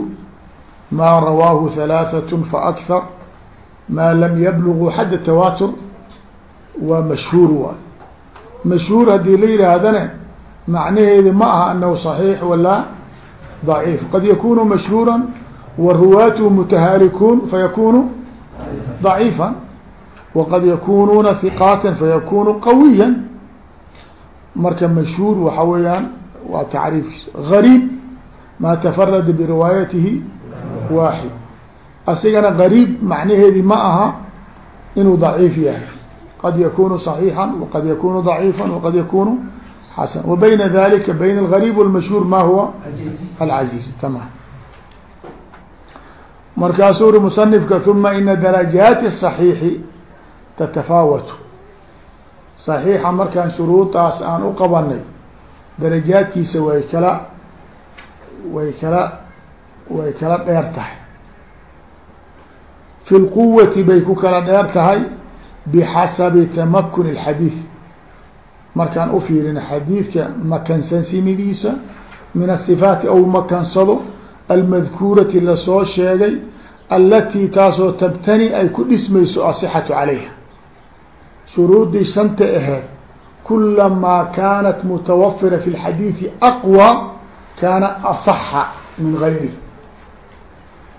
maa rawaahu halaaثat faakthar maa lam yabluguu xadda tawaatur waa mashhuur waay mashhuur haddii la yihaahdana macnaheedi ma aha anahu صaxiix walaa ضaciif qad yakunu mashhuura wa ruwaatuhu mutahaalikuun fayakunu ضaciifa waqad yakunuuna hiqaata fayakunu qawiya marka mashhuur waxa weeyaan waa tacriifkiis gariib maa tafarada biriwaayatihi waaxid asigana gariib macnaheedi ma aha inuu daciif yahay qad yakunu صaxiixa waqad yakunu ضaciifa waqad yakunu xasan wa bayna dalika bayn algariib walmashhuur ma huwa alcaziiz tamam markaasuu uri musanifka uma ina darajaati الصaxiixi tatafaawatu صaxiixa markaan shuruudaas aan u qabanay darajaadkiisa way kala way kala way kala dheer tahay fi lquwati bay ku kala dheer tahay bixasabi tamakun اlxadiid markaan ufiirina xadiidka makansansimidiisa min asifaati ou makansado almadkuurati la soo sheegay alatii taasoo tabtani ay ku dhismayso asixatu calayha. Shuruudii shanta aheed kulamaa kaanat mutawafira fi lxadiidi aqwى kaana aصaxa min gayri.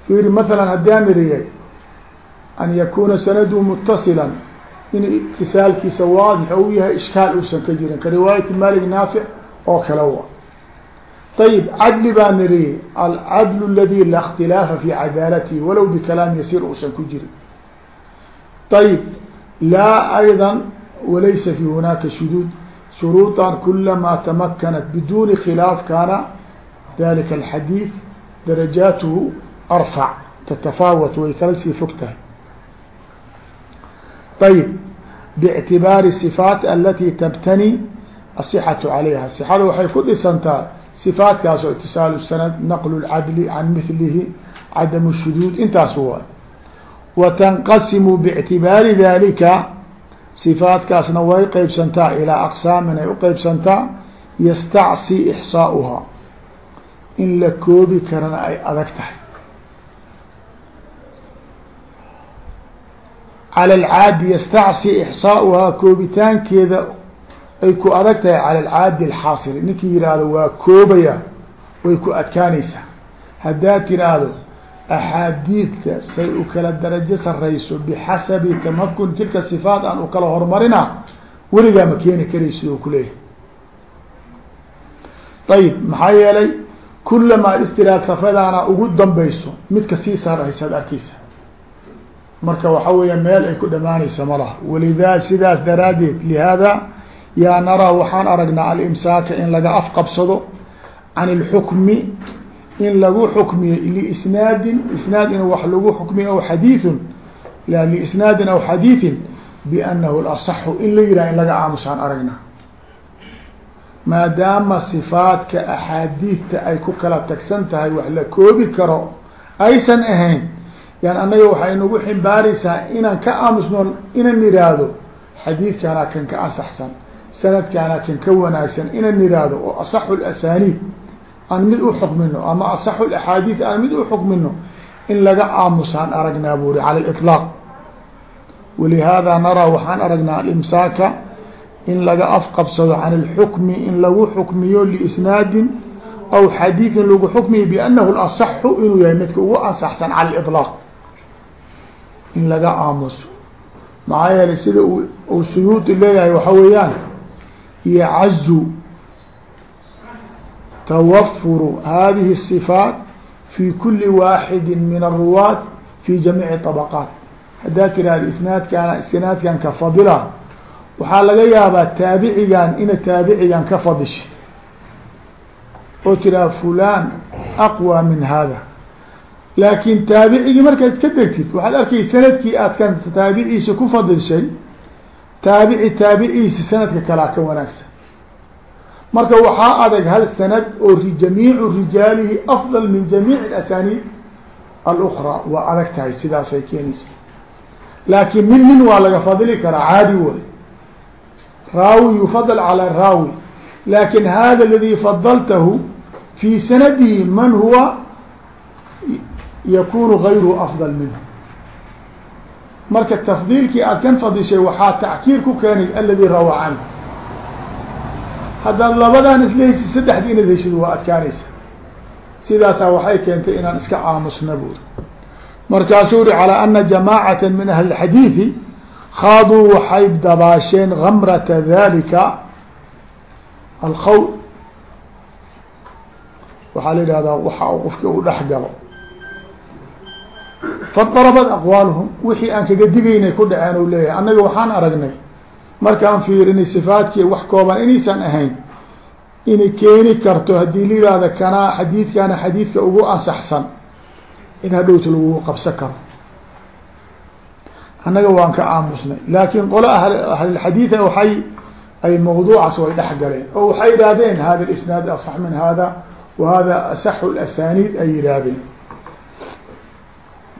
Fiiri maala haddaan iriyay an yakuna sanadu mutasila in itisaalkiisa waadix ou yahay ishkaal uusan ka jirin ka riwaayati malik naafic oo kale wa ayb cadli baa niriyey alcadl ladi la اkhtilaafa fi cadaalatihi walow bikalaam yasiir uusan ku jirin ayb laa ayda walaysa fi hunaaka shuduud shuruudan kulamaa tamakanat biduuni khilaaf kaana dalika alxadiid darajaatuhu arfac tatafaawat way kala sii fog tahay ayb bictibaari sifaat alati tabtani asixatu calayha sixada waxay ku dhisantaa sifaatkaas oo itisaalu sanad naqlu اlcadli can milihi cadamu shuduud intaas waay wa tanqasimu bاctibaari dalika sifaatkaasna way qeybsantaa ilaa aqsaamin ay uqeybsantaa yastacsi ixsaauhaa in la koobi karana ay adag tahay calى alcaadi yastacsi ixsaauhaa koobitaankeeda ay ku adag tahay cala alcaadi alxaasili. Ninkii yihahdo waa koobaya way ku adkaanaysaa. Haddaad tiraahdo axaadiidta say u kala darajo sarayso bixasabi tamakun tilka sifaat aan u kala hormarina weligaa ma keeni karaysi oo kuleeyahay ayib maxaa yeelay kulamaa istiraag safadaana ugu dambayso midka sii saraysaad arkeysa marka waxa weeya meel ay ku dhamaanaysa malaha walida sidaas daraaddeed lihaada yaa naraa waxaan aragnaa alimsaaka in laga afqabsado can اlxukmi in lagu xukmiyo liisnaadin isnaad in wax lagu xukmiyo aw xadiiثun la liisnaadin aw xadiiثin biannahu lasaxu in la yidhaha in laga aamusaan aragna maadaama sifaadka axaadiidta ay ku kala tagsan tahay wax la koobi karo aysan ahayn yan annaga waxay nagu ximbaaraysaa inaan ka aamusno inaan ihaahdo xadiidkaana kan ka asaxsan sanadkaana kan ka wanaagsan inaan ihaahdo oo asaxu lasaniid aan mid u xukmino ama asaxu axaadiid aan mid u xukmino in laga aamusaan aragnaa buri cala liطlaaq walihaada naraa waxaan aragnaa alimsaaka in laga afqabsado can اlxukmi in lagu xukmiyo liisnaadin aw xadiidin lagu xukmiyo biannahu lasaxu inuu yahay midka ugu ansaxsan cala liطlaaq in laga aamuso maxaa yeelay sida uu suyuudi leeyahay waxa weeyaan yacazu twafuru hadihi الصفاat fi kuli waaxidi min الruwaat fi jamiici طabqaat haddaad tirahda isnaadkan isnaadkan ka fadila waxaa laga yaabaa taabicigan ina taabicigan ka fadisha oo tiraha fulan aqwى min hada laakin taabicigii markaad ka degtid waxaad arkay sanadkii aad kan taabiciisa ku fadishay taabici taabiciisa sanadka kalaa ka wanaagsan. Marka waxaa adag hal sanad oo jamiicu rijaalihi afdal min jamiic asaniid alukra waa adag tahay sidaasay keenaysa. Laakin min min waa laga fadili karaa caadi way raawi yufadal calى raawi. Lakin hada aladi fadaltahu fi sanadihi man huwa yakunu gayruhu afdal minhu marka tafdiilkii aad kan fadishay waxaa tackiir ku keenay aladi rawaa canhu haddaad labadan islaheysi saddexdi inaad heshid waa adkaanaysa sidaasaa waxay keentay inaan iska aamusna buuri markaasuu uri calى ana jamaacata min ahli اxadiiثi khaaduu waxay dabaasheen gamrata dalika alkhawl waxaa la yidhahdaa waxa qofki u dhex galo fadarabad aqwaaluhum wixii aan kaga digaynay ku dhaceen u leeyahay annaga waxaan aragnay markaan fiirinay sifaadkii wax kooban inaysan ahayn inay keeni karto haddii la yihahda kanaa xadiidkaana xadiidka ugu ansaxsan in hadhowta lagugu qabsan karo annaga waan ka aamusnay laakin qolo ahlilxadiida waay ay mawduucaas way dhex galeen oo waxay yidhahdeen hada isnaad asax min hada wa hada asaxu lasaniid ay yidhaahdeen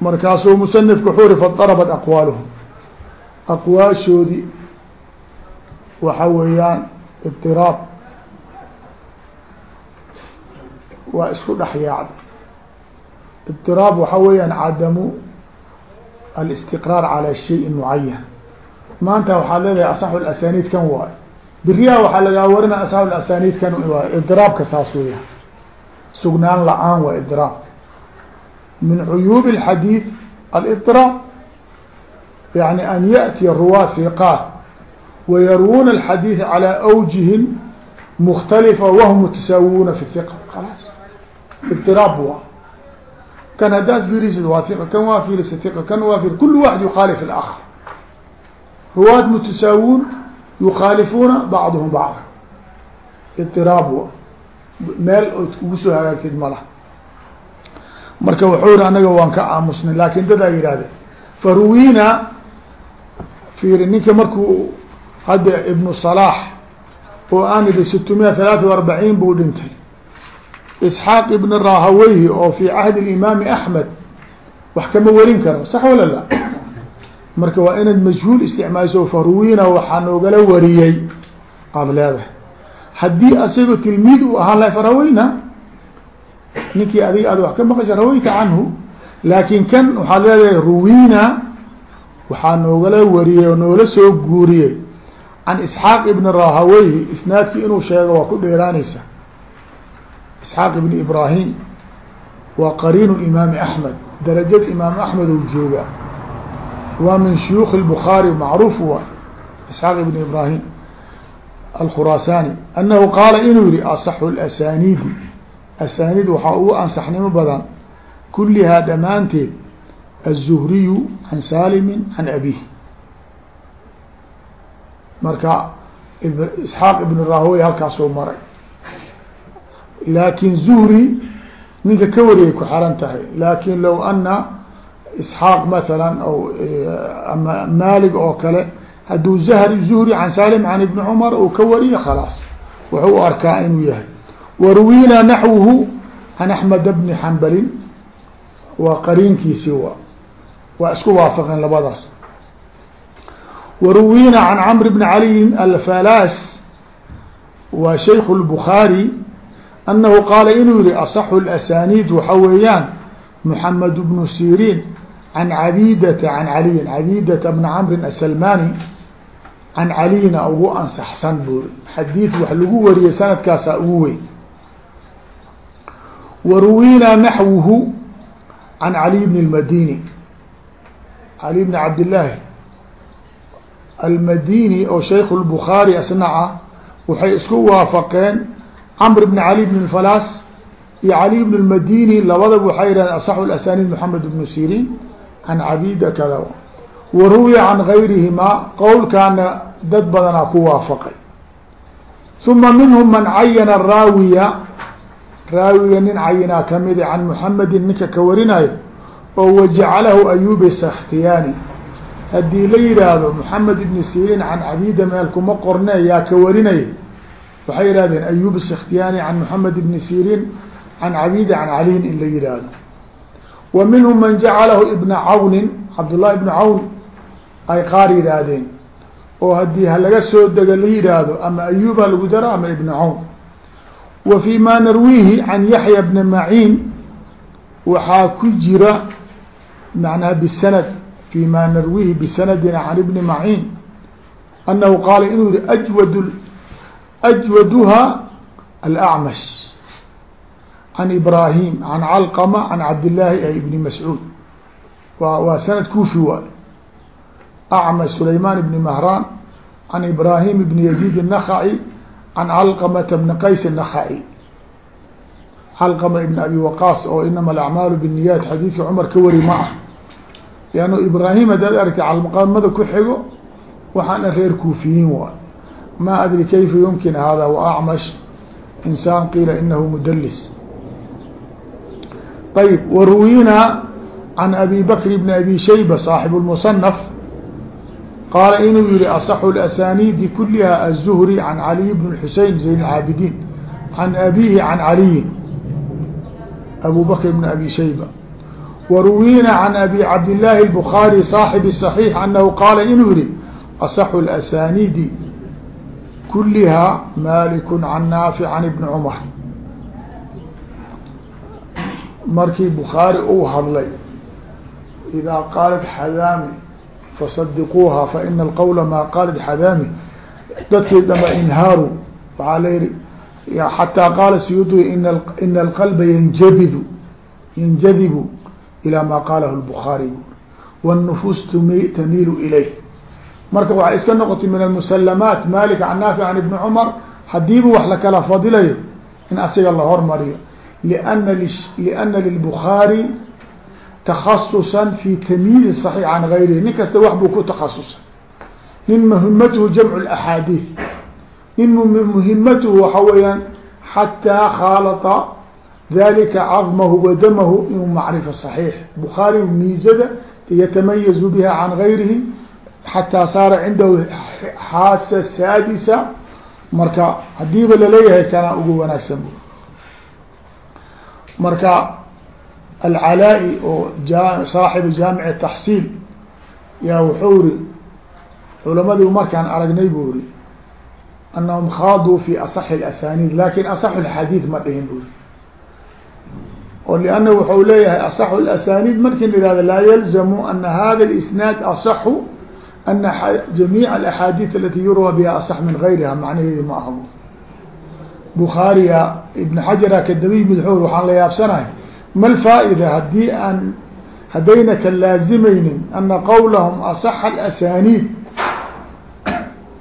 markaasuu musanifku xuri fadarabat aqwaaluhum. Aqwaashoodii waxa weeyaan idiraab waa isku dhex yaacda. Idiraab waxa weeyaan cadamu alistiqraar calى shayin mucayan maanta waxaad leedahay asaxu lasaniid kan waay. Beriyaha waxaa lagaa warinaya asaxu lasaniid kan waay. Idiraabka saas weya sugnaan la'aan waa idiraabka min cuyuub اxadiid alidiraab yani an yaأtiya ruwaat hiqaat wayarwuna الxadiiث calى awjihin mkhtalifa whm mutasaawuuna fi hiqa khalaas idiraab waa kan haddaad fiirisid waa iqa kan waa fiirisa iqa kan waa fir kul waxd yukhaalif اlakr ruwaad mutasaawuun yukhaalifuuna bacduhum bacda idiraab wa meel ood kugu soo hagaagtid malah marka wuxuu yihi anaga waan ka aamusnay. Laakin dadaa yidhahdeen faruwiina fiiri ninka markuu hadda ibnu صalaax oo aan idhi sitmiya halaata و arbaciin buu dhintay. Isxaaq ibn rahaweyhi oo fi cahdi imaami axmed wax kama warin karo. Sax wala la? Marka waa inaad majhuul isticmaasho faruwiina waxaa noogala wariyey. Aada leedahay. Haddii asaga tilmiid uu ahaan lahay faraweyna ninkii adig aad wax ka maqasha raweyta canhu laakin kan waxaad leedahay ruwiina waxaa noogala wariyey oo noola soo guuriyey can isxaaq ibn rahaweyhi isnaadkii inuu sheego waa ku dheeraanaysa isxaaq ibn ibrahim waa qariin imaami axmed darajada imaam axmed ou jooga waa min shuyuukh الbخaarي macruuf wa isxaaq ibn ibrahim alkhurasani anahu qaala inuu yihi aصxu اlasaniidi asaniid waxaa ugu ansaxnimo badan kulihaa dhammaanteed الzuhriyu can salimi can abih marka isxaaq ibn rahwey halkaasoo maray laakin zuhri ninka ka wariyay ku xaran tahay laakin low ana isxaaq masalan o ama maalig oo kale hadduu zahri zuhri can salim can ibni cumar uu ka wariyo khalaas wuxuu arkaa inuu yahay waruwiinaa naxwuhu an axmed bni xambalin waa qariinkiisii wa waa isku waafaqeen labadaas. Waruwiina can camr bni caliyin alfalas waa shayku lbukhaari anahu qaala inuu yihi asaxu اlasaniid waxa weeyaan muxamed bnu sirin can cabidata can caliyin. Cabidata bna camrin asalmani can caliyina ugu ansaxsan buu xadiid wax lagu wariyey sanadkaasaa ugu weyn waruwiina naxwuhu can caliy bn اmadini cali bn cabdillaahi almadini oo shayk الbخaarي asnaca waxay isku waafaqeen cmr bn cali bn falas iyo cali bn اmadini labadaba waxay yidhahdeen aصx اasaniid mحamed bn sirin can cabida kada waruwiya can gayrihima qowlkaana dad badanaa ku waafaqay uma minhum man cayana raawiya raawiga nin cayinaa kamida can muxamedin ninka ka warinayo oo wajacalahu ayubi sakhtiyaani. Haddii la yihaahdo moxamed ibn sirin can cabida meel kuma qorne yaa ka warinay. Waxay yihahdeen ayub sakhtiyaani can moxamed ibni sirin can cabida can caliyin in la yihaahdo wa minhum man jacalahu ibna cawnin cabdullahi ibna cawn ay qaar yidhaahdeen. Oo haddii halaga soo dego la yihaahdo ama ayub ha lagu daro ama ibna cawn wa fi ma narwihi can yaxya bni maciin waxaa ku jira macnaha bisanad في ma narwihi bsndina عan بn معin أنhu qaala inuu yihi أjwd أjwadha الأعmش عan إbrahيm عan clqmة عan cabdالlahi بn masعوud waa sanad kufi waay أعmش سlayman بn مهrاn عan إbrahيm بn يزيد النخعي can calqamata bni qays naxaa-i calqama ibn abi waqaas oo inama alacmaalu binniyaat xadiidkii cumar ka wari ma ah liannu ibraahim haddaad aragtay calqamada ku xigo waxaana reer kuufiyiin waay maa adri kayfa yumkin hada wa acmash insaan qiila inahu mudlis ayb wa ruwinaa can abi bakr bni abi shayba saaxibu lmusanaf qaala inuu yihi aصxu اasaniidi kuliha الzuhri can caliy bn xusein zayn اcaabidiin can abihi can caliyin abu bakr bn abi shayba وروينا عن أبي عبد الله البخاري صاحب الصحيح أنه قال inuu yihi أصح الأسانيد كلها مالك عن نافع عن بن عمر markii بخاarي uu hadlay إذا qاaلت xdاmي fasadiquuha faina alqawla maa qaalat xadaami dadkii dhamba inhaaru waxaa layihi xataa qaala suyuudi ina alqalba yanjabidu yanjadibu ilaa maa qaalahu lbukhaariyu wاnufus taniilu ilayh marka waxay iska noqotay min almusalamaat malik can naafic can ibni cumar hadiibu wax lakala fadilayo in asiga la hormariyo lana lilbukhaari takhasusa fi tamyiiz صaxiix can gayrihi nin kasta wax buu ku takhasusay nin muhimatuhu jamcu اaxaadiid nin muhimatuhu waxa weeyaan xataa khaalata dalika cadmahu wadamahu inuu macrifa صaxiix bukhaari miizada yatamayazu biha can gayrihi xataa saara cindahu xaasa saadisa marka hadiiba laleeyahay kanaa ugu wanaagsan bu marka alcalaa-i oo saaxibu jaamic taxsiil yaa wuxuu ri culamadii markaan aragnay buu ri anahum khaaduu fi asaxi اlasaniid laakiin asaxu lxadiid ma dhihin buri oo lianna wuxuu leeyahay asaxu lasaniid markii nihahda laa yalzamu ana hada اlisnaad asaxu ana jamiica alaxaadiid alati yurwa biha asax min gayriha macnaheedu ma ahbu bukhaariya ibn xajara kadaba yimid waxaan la yaabsanahay ma lfaa-ida haddii aan haddayna ka laazimaynin ana qawlahum asaxa alasaniid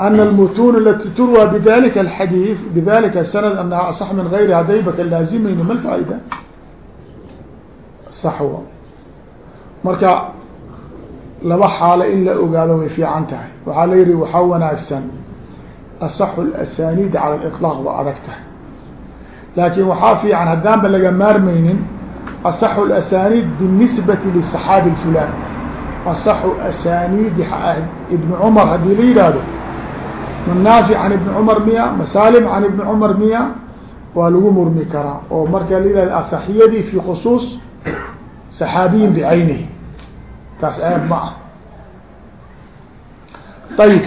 ana almutuun alati turwaa bidalika alxadiid bidalika sanad anaha asax min gayri haddayba ka laazimaynin ma lfaa-ida sax wa marka laba xaalo in la ogaado way fiican tahay waxaa la yihi waxaa wanaagsan asaxu alasaniid cala aliطlaaq ba adag tahay laakin waxaa fiican haddaanba laga maarmaynin asaxu اlasaniid binisbati lisaxaabi fulan asaxu asaniidi ibni cumar haddii la yihahdo ma naafic can ibni cumar miya masaalim can ibni cumar miya waa lagu murmi karaa oo marka la yihahdo asaxiyadii fi khusuus saxaabiyin bicaynihi taas ceeb ma ah ayib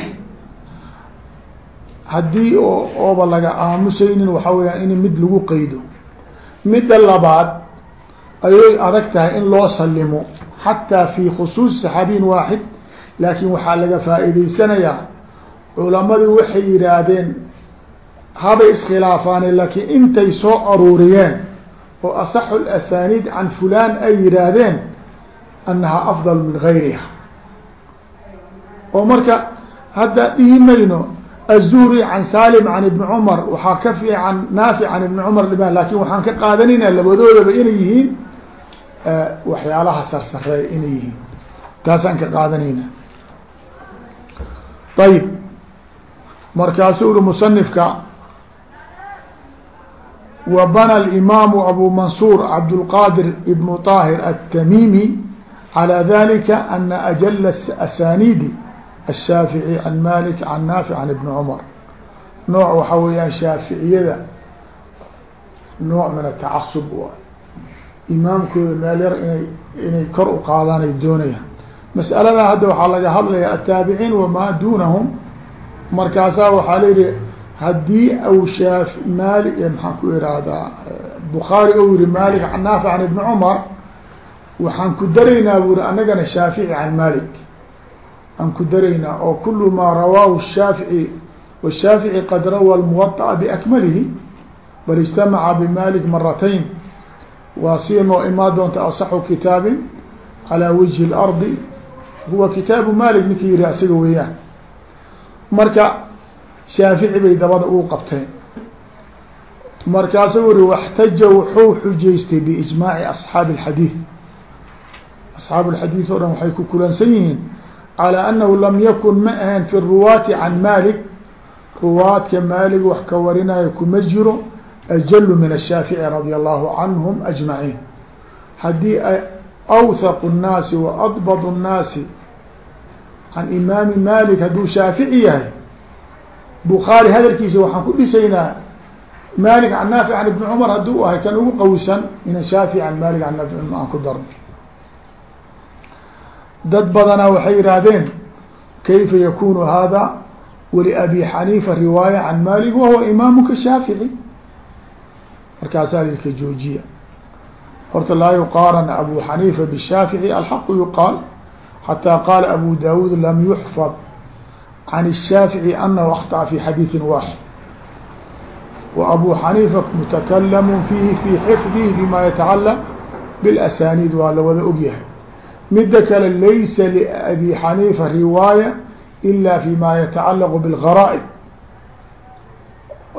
haddii ooba laga aamusaynin waxa weyaan in mid lagu qeydo midda labaad ayay adag tahay in loo salimo xataa fi khusuus saxaabiyin waaxid. Laakin waxaa laga faa'iidaysanayaa culamadii waxay yidhaahdeen habay iskhilaafaane laakiin intay soo aruuriyeen oo asaxu lasaniid can fulan ay yidhaahdeen annaha afdal min gayriha oo marka hadda dhihi mayno الزهري عن sالم عن iبن cمر waxaa ka fiican ناaفع عن iبن cمر lakin waxaan ka qaadanayna labadoodaba inay yihiin waxyaalaha sarsareey inay yihiin taasaan ka qaadanayna ayب markaasuu uri مصنifka وbنى الإmام أbو منصور عبدالقادر بن طاهر التميمي على ذلك أن أجل الأسانيد الshaafiعي عan malik عan naafic عan ibni cmar nooع waxa weeyaan shaaficiyada nooع min atacasub imaamkooda meel yar inay inay kor u qaadaan ay doonayaan mas'alada hadda waxaa laga hadlaya ataabiciin wamaa dunahum markaasaa waxaa layihi haddii aw shaa maali maxaan ku irahdaa bukhaari ou yihi malik an naafic can ibni cmar waxaan ku daraynaa bu yihi anagana shaafici can malik aan ku daraynaa oo kul maa rawaahu الshaafiعي والshaafiعي qad rawى الmuwaطأ بأkmalihi bal اجtamaca bmalik maratayn waa sida noo imaa doonta aصxu kitaabi calى wجه الأrضi huwa kitaabu malik ninki yihi asiga weeyaan marka shaafiعي bay dabada uu qabteen markaasu uri واxtaja wuxuu xujaystay بإجmaaعi أصxaabi الxadiiث أصxaab الxadiiث o dhan waxay ku kulansan yihiin calى anahu lam yakun ma ahayn fi ruwaati can malik ruwaadka maalig wax ka warinayo kuma jiro ajalu min ashaafici radia allahu canhum ajmaciin haddii awthaqu الnaasi wa adbad الnaasi can imaami malik hadduu shaafici yahay bukhaari hadalkiisa waxaan ku dhisaynaa malik can naafic can ibni cumar hadduu ahay kan ugu qawisan ina shaafici can malik can naafic aan ku darno dad badanaa waxay yihaahdeen kayfa yakunu hada waliabi xaniifa riwaaya can malik wahuwa imaamuka shaafici markaasaa lika joojiya horta laa yuqaaran abu xaniifa bishaafici alxaqu yuqaal xataa qaala abu dawuud lam yuxfad can الshaafici anahu akhطأ fi xadiiثi waaxid wa abu xaniifa mutakalamu fiihi fi xifdihi bima yatacalaq biاlasaniid waa la wada ogyahay mida kale laysa liabi xaniifa riwaaya ila fi ma yatacalaqu bilgharaaib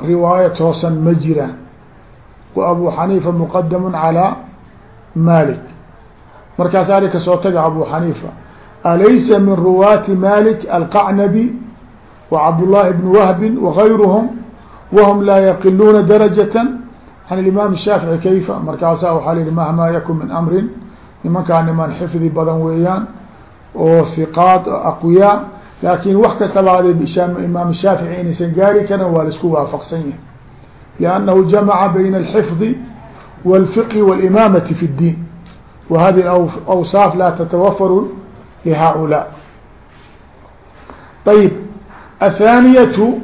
riwaaya toosan ma jiraan wa abu xaniifa muqadamu calaa malik markaas ari ka soo taga abu xaniifa. Alaysa min ruwaati malik alqacnabi wa cabdullahi bn wahbi wagayruhum wahm laa yaqiluuna darajata can imaam shaafici kayfa? Markaasaa waxaa lihi mahmaa yakun min amrin nimankaa niman xifdi badan weeyaan oo hiqaad aqwiyaa laakin wax kastaba ade imaam shaafici inaysan gaari karin waa la isku waafaqsan yahay. Liannahu jamaca bayna alxifdi walfiqhi walimaamati fi اddiin wa hadi awsaaf laa tatawafaru lihaulaa ayib athaaniyatu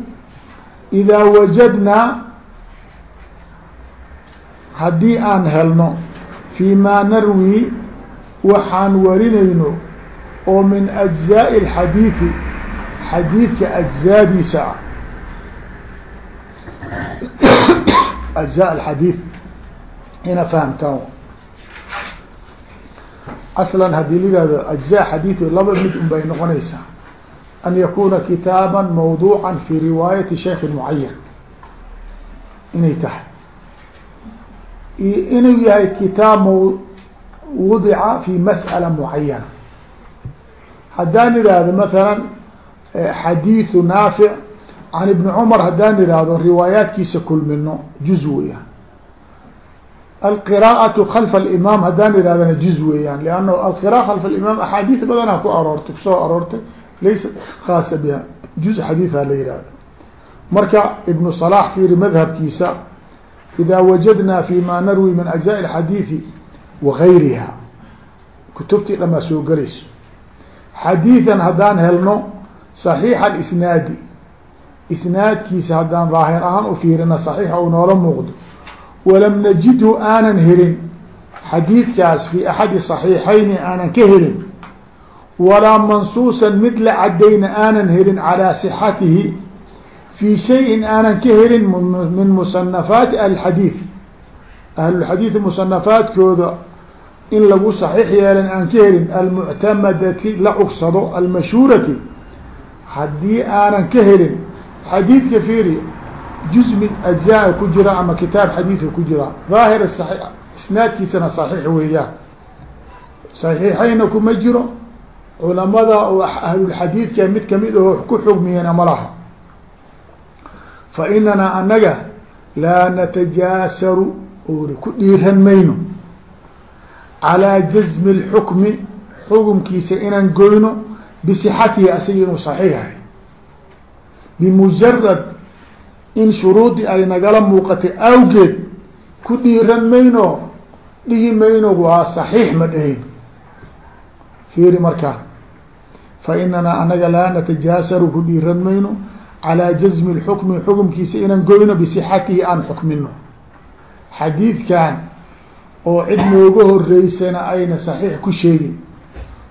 idaa wajadnaa haddii aan helno fi ma narwi waxaan warinayno oo min أجزاء الxadiiثi xadiidka أجزاadiisa ah أجزاء الxadiiث ina fahamtaan aslan haddii ligahdo أجزاء xadiiث laba mid un bay noqonaysaa an yakuna kitaaba mawduuعa fi riwaayati shayk معayan inay tahay iyo inuu yahay kitaab wdica fi masأala mucayana haddaan idhaahdo maala xadiiثu naafic can ibni cumar haddaan idhaahdo riwaayaatkiisa kulmino juz weya alqirاءaة khalfa اlimaam haddaan ihahdana juz weeyaan lann alqirاءة khalfa اlimaam axaadiis badanaa ku aroortay kusoo aroortay laysa khaasa biha juz xadiiثa la yihahda marka ibnu صلاح fiiri madhabkiisa إida wajadna fi ma narwi min أجزاء الxadiiثi wagayriha kutubtii dhamaa soo gelayso xadiiثan haddaan helno صaحيiح الإsnaadi isnaadkiisa haddaan daahir ahaan u fiirina صaحيixa u noola muuqdo walam najidhu aanan helin xadiidkaas fi axadi صaxiixayni aanan ka helin walaa mansuusan mid la cadayna aanan helin calaa صixatihi fii shayin aanan ka helin min musanafaati ahlxadiid ahlulxadiid musanafaadkooda in lagu saxiix yeelan aan ka helin almuctamadati la cugsado almashhuurati haddii aanan ka helin xadiidka fiiri juz min ajzaa ku jira ama kitaab xadiidka ku jira daahir isnaadkiisana saxiix weeyaan. Saxiixayna kuma jiro culamada oo ahlulxadiidka mid ka mid aho ku xugmiyeen ama laha. Fa inanaa anaga laa natajaasaru ori ku dhiiran mayno calaa jazmi اlxukmi xukumkiisa inaan goyno bisixatihi asiga inuu saxiixahay bimujarad in shuruudii ay nagala muuqatay awgeed ku dhiiran mayno dhihi mayno waa saxiix ma dhahin fiiri markaa fa inanaa anaga laa natajaasaru ku dhiiran mayno calaa jazmi lxukmi xukumkiisa inaan goyno bisixatihi aan xukmino xadiidkan oo cid nooga horeysana ayna saxiix ku sheegin.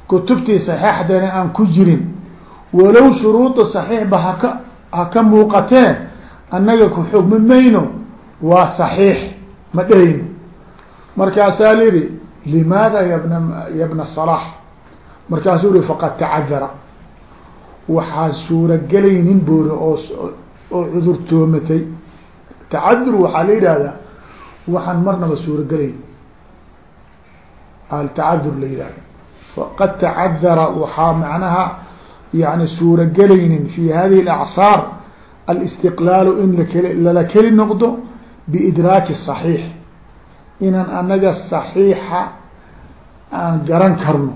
Kutubtii saxiixdana aan ku jirin walow shuruuda saxiixba haka haka muuqateen annaga ku xugmi mayno waa saxiix ma dhehayno markaasaa lihi limaada yabna yabna salaax markaasuu yihi faqad tacadara waxaad suuragelaynin buuri oo oo cudurtoomatay. Tacadur waxaa la yidhahdaa waxaan marnaba suurogelayn altacadhur la yihahdo waqad tacadara waxaa macnaha yani suuragelaynin fi hadihi alacsaar alistiqlaalu in lakeli lala keli noqdo biidraaki saxiix. Inaan anaga saxiixa aan garan karno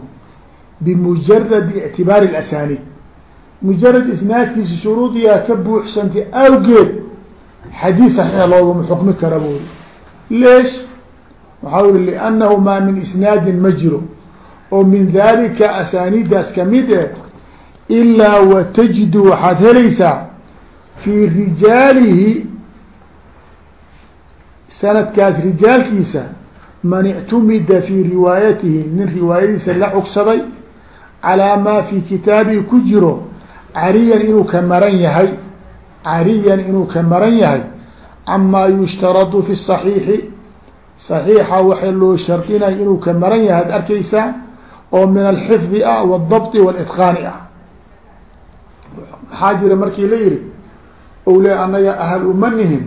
bimujarad ictibaari اlasaniid mujarad isnaadkiisa shuruudiyaa ka buuxsantay awgeed xadiis saxiixa loogama xukmi kara buuri leesh waxaa uri liannahu maa min isnaadin ma jiro oo min dalika asaaniiddaas ka mid e ilaa watajidu waxaad helaysaa fii rijaalihi sanadkaas rijaalkiisa man ictumida fii riwaayatihi nin riwaayadiisa la cugsaday calaa maa fii kitaabihi ku jiro cariyan inuu ka maran yahay cariyan inuu ka maran yahay camaa yushtaradu fi صaxiixi صaxiixa waxay loo shardinaya inuu ka maran yahay ad arkeysaa oo min alxifdi ah wاdabطi wاlitqaani ah maxaa jira markii la yihi ou le anaga ahal uma nihin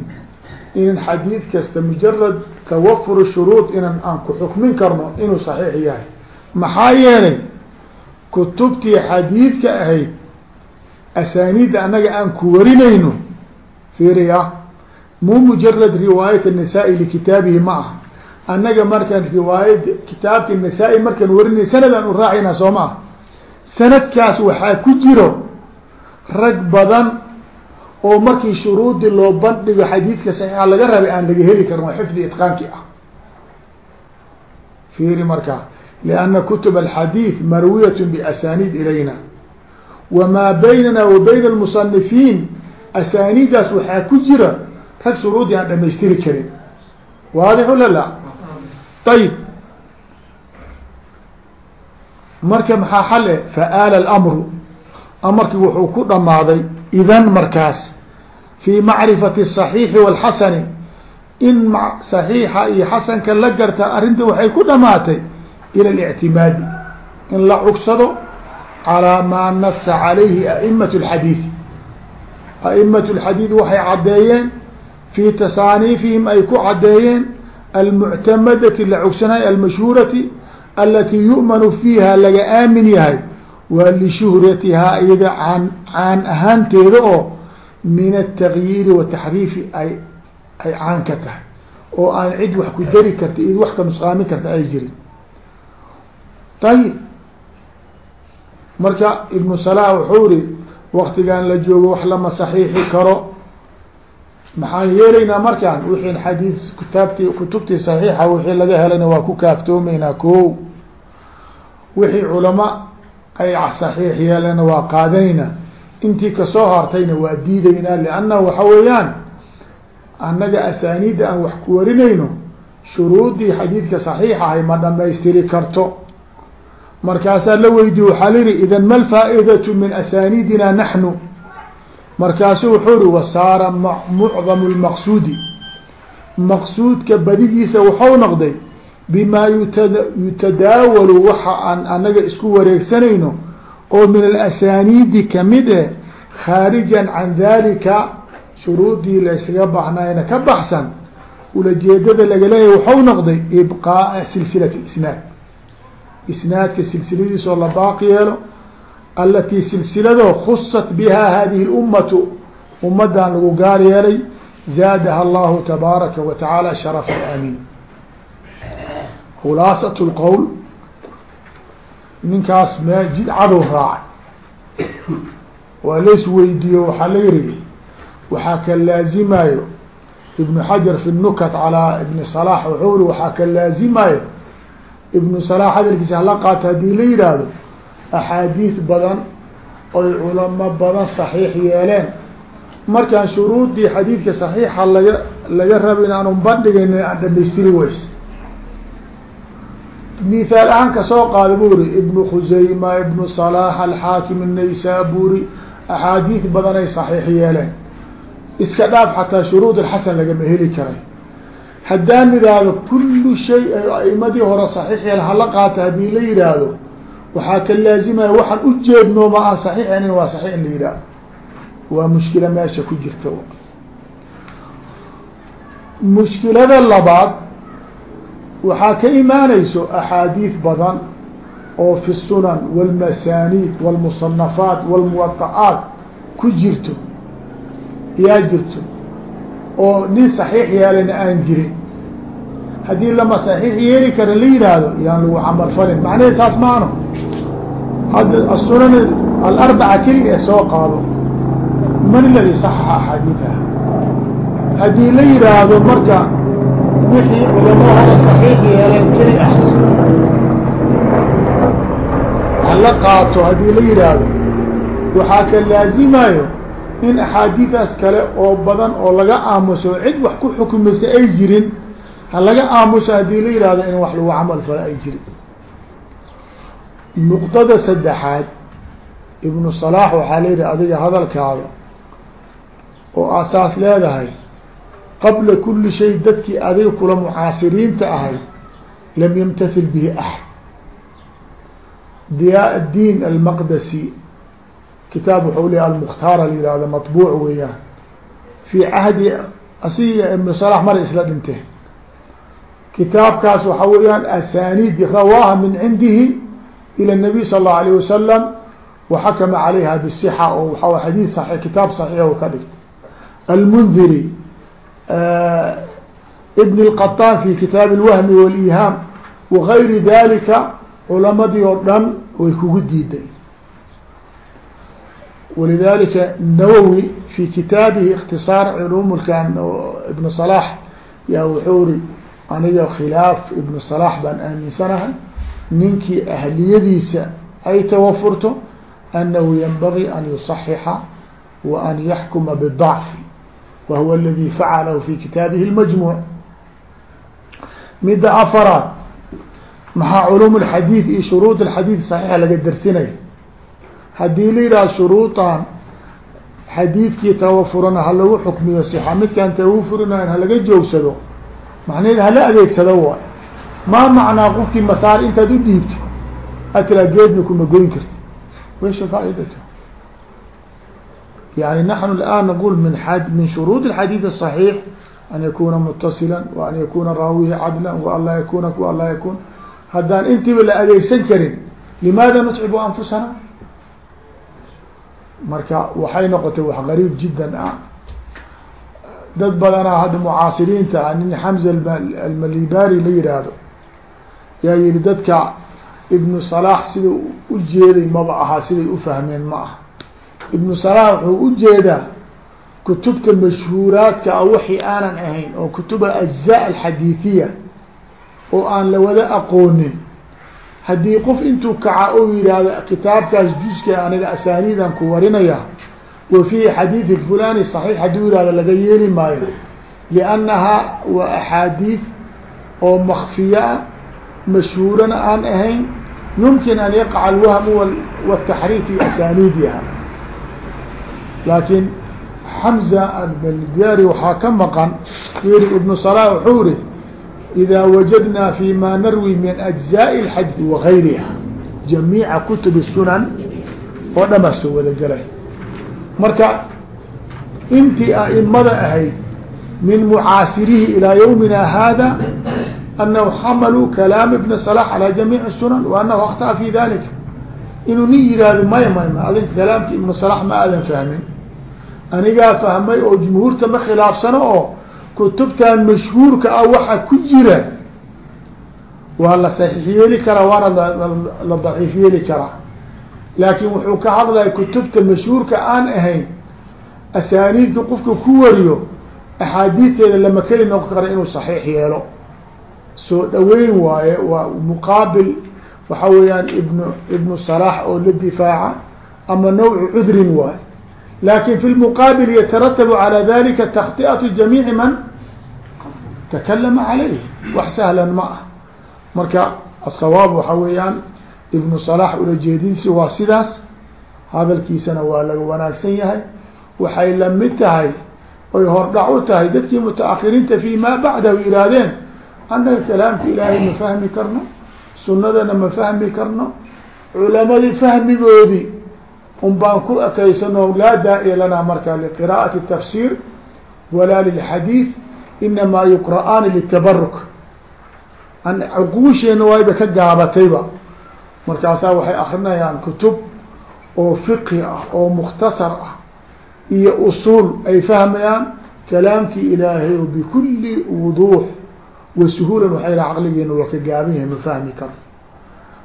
in xadiid kasta mujarad tawafur shuruud inan aan ku xukmin karno inuu saxiix yahay maxaa yeelay kutubtii xadiidka ahayd asaaniidda annaga aan ku warinayno fiiriya mu mujarad riwaayat النasaa-i likitaabihi ma aha annaga markaan riwaayad kitaabka nasaa-i markaan warinay sanadaan u raacayna soo ma ah sanadkaas waxaa ku jiro rag badan oo markii shuruudii loo bandhigo xadiidka saxiixa laga rabay aan laga heli karin waa xifdi itqaankii ah. Fiiri markaa lianna kutub alxadiid marwiyat biasaniid ilayna wamaa baynana wa bayna almusanifiin asaaniiddaas waxaa ku jira rag shuruudii aan dhamaystiri karin. Waadix la ayib marka maxaa xale faaala alamru amarkii wuxuu ku dhamaaday idan markaas fii macrifati الصaxiixi wاlxasani in صaxiixa iyo xasanka la garta arrinta waxay ku dhamaatay ila اlictimaadi in la cugsado calىa maa nasa calayhi a'imaة اxadiid a'imaة اxadiid waxay caddeeyeen fii tasaaniifihim ay ku caddeeyeen almuctamadati la cogsanay almashhuurati alatii yu'manu fiiha laga aamin yahay waa lishuhratihaa iyada aan caan ahaanteeda oo min atagyiiri wataxriifi ay ay caan ka tahay oo aan cid wax ku dari karta id wax ka nusqaamin karta ay jirin ayib marka ibnu salah wuxuu ri waktigan la joogo wax lama saxiixi karo maxaan yeelaynaa markaan wixii xadiid kitaabti kutubtii saxiixa wixii laga helayna waa ku kaaftoomeynaa ko wixii culama ay saxiix yeelena waa qaadayna. Intii ka soo hartayna waa diidaynaa lianna waxa weeyaan annaga asaaniidda aan wax ku warinayno shuruudii xadiidka saxiixa ahay ma dhamaystiri karto. Markaasaa la weydiye waxaa la yihi idan ma lfaa'idatu min asaaniidina naxnu markaasu wuxuu ri wasaara mucdamu lmaqsuudi. Maqsuudka badigiisa waxau noqday bimaa yutadaawalu waxa aan anaga isku wareegsanayno oo min alasaniidi ka mid eh khaarijan can dalika shuruudii laysaga baxnayna ka baxsan ulajeedada laga leeyahy waxau noqday ibqaaa silsilati isnaad. Isnaadka silsiladiis oo la baaqi yeelo alatii silsilado khusat biha hadihi اlummatu ummadan lagu gaar yeelay zaadaha allahu tabaaraka wa tacaala sharafa amin khulaasat lqowl ninkaas mee jid cadow raacay waa lays weydiiyo waxaa la yiri waxaa ka laazimayo ibnu xajar fi nukat calaa ibni salax wuxuu ri waxaa ka laazimayo ibnu salax hadalkiisa hala qaato haddii la yidhaahdo axaadiis badan oy culamo badan saxiix yeeleen. Markaan shuruudii xadiidka saxiixa laga laga raba in aanu bandhigayn aan dhamaystiri weys mihaal ahaan ka soo qaada bu ri ibnu khusayma ibnu salax alxaakim الnaysaburi axaadiis badan ay saxiix yeeleen. Iska dhaaf xataa shuruud alxasan lagama heli karay. Haddaan idhaahdo kullu shay ay aimadii hore saxiix yeel hala qaata haddii la yidhaahdo waxaa ka laazimaya waxaan u jeedno ma aan saxiix ahayn waa saxiix in la yidhaaho waa mushkilo meesha ku jirta. Mushkilada labaad waxaa ka imaanayso axaadiis badan oo fi sunan walmasaniid walmusanafaat walmuwaqa'aat ku jirto yaa jirto oo nin saxiix yeelana aan jirin. Haddii lama saxiix yeeli kara la yidhaahdo yaan lagu camalfalin falin macnaheed maano hadda asunan alarbaca keli ee soo qaado man aladi saxaxa axaadiidaha haddii la yihaahdo marka wixii culamahooda saxiix yeeleen keli ah. Hala qaato haddii la yihaahdo waxaa ka laazimayo in axaadiidaas kale oo badan oo laga aamuso cid wax ku xukumaysa ay jirin ha laga aamuso haddii la yihahdo in wax lagu camal falo ay jirin nuqdada saddexaad ibnu salaax waxaa leeyihi adiga hadalkaada oo asaas leedahay qabla kuli shay dadkii adiga kula mucaasiriinta ahay lam yamtasil bihi axad. Diyaa diin almaqdasi kitaab waxau leeya almukhtaara la yihahdo matbuuc weeyaan fii cahdi asiga ibnu salaax maray isla dhintee kitaabkaas waxaa weeyaan asaaniidi rawaaha min cindihi ilى الnabiy sal الlahu alيه wasalam waxakama calayha bالصxa oo waa xadiid صai kitaab صaxiix ka dhigtay almundiri ibn الqaطaan fi kitaab اlwahmi wاlihaam wagayri dalika culamadii oo dhan way kugu diiday walidalika nawowi fi kitaabihi اktisaar culum kan ibn صalaح yaa wuxuu ri aniga khilaaf ibn صalaح baan aaminsanahay ninkii ahliyadiisa ay tawafurto anahu yanbagي an yuصaxixa wa an yaxkuma bالضacfi wa huwa اladي facalahu fi kitaabihi اlmajmuع midda afaraad maxaa culum اxadiid iyo shuruud اxadiid صaxiixa laga dersinay haddii la yidhaha shuruuطan xadiidkii tawafurana ha lagu xukmiyo sixa midkaan tawafurinayn halaga joogsado macnaheed hala adeegsado waay ma macnaa qofkii masaar intaad u dhiibti atraa geedna kuma goyn karti wesha faaidata yani naxnu الآn naqul min min shuruud الxadiid الصaحيح an yakuna mutasila wa an yakuna raawihi cadla wa an laa yakuna wa an laa yakun haddaan intiiba la adeegsan karin limaada nutcibu anfusana marka waxay noqotay wax gariib jiddan ah dad badanaa hadda mucaasiriinta ah nin xamza almalibari la yihaahdo yaa yihi dadka ibnu salaax sida ujeeday maba ahaa siday ufahmeen ma aha. Ibnu salaax wuxuu u jeedaa kutubta mashhuuraadka a wixii aanan ahayn oo kutuba ajzaa alxadiiثiya oo aan la wada aqoonin. Haddii qof intuu kaca ou yidhaahdo kitaabkaas juska aniga asaaniidan ku warinaya wa fiihi xadiidi fulani صaxiix hadduu yihahdo laga yeeli maayo. Liannahaa waa axaadiid oo makfiya ah mashhuurana aan ahayn yumkin an yaqaca alwahmu wاtaxriif fi asaaniidiha laakiin xamza albelgari waxaa ka maqan yiri ibnu salah wuxuu iri إذا وجدنا فيma narwi min أجزاء الحdث وغayriha جamيiعa kتب الsunan oo dhamaa soo wada gelay marka intii aئmada ahayd min mعaasirihi ilىa yومina hذا أنه xmlوا كلاam بن صلاح عalى جamيع الsunan وأنه أkطأ في ذalika inuu nin yihahdo may may adin kalaamki iبن صلاح ma aadan fahmin anigaa fahmay oo جمهuurta ma khilaafsano oo kutubtan mashhuurka ah waxa ku jira waa la saxiix yeeli karaa waana la daciif yeeli karaa laakin wuxuu ka hadlaya kutubta mashhuurka aan ahayn asaaniidka qofka ku wariyo axaadiisteeda lama keli noqon karo inuu saxiix yeelo soo dhaweyn waaye waa muqaabil waxa weeyaan ibn ibnu salaax oo la difaaca ama nawcu cudrin waaye. Lakin fi lmuqaabil yataratabu calى dalika takhtiatu jamiici man takalama calayh wax sahlan ma ah. Marka asawaab waxa weeyaan ibnu salaax ulajeedinsi waa sidaas hadalkiisana waa laga wanaagsan yahay. Waxay la mid tahay oy hordhac u tahay dadkii mutaakiriinta fi ma bacdahu ihaahdeen annaga kalaamka ilaahay ma fahmi karno sunadana ma fahmi karno culamadii fahmigoodii un baan ku ekaysano laa daa-iya lana marka liqira'ati tafsir walaa lilxadiid inamaa yuqra'aani litabaruk cuquusheena wayba ka gaabatayba. Markaasaa waxay akrinayaan kutub oo fiqhi ah oo mukhtasar ah iyo usuul ay fahmayaan kalaamkii ilaahay o bikuli wuduux wa suhuulan waxay la caqligeena waa ka gaaban yahay ma fahmi karo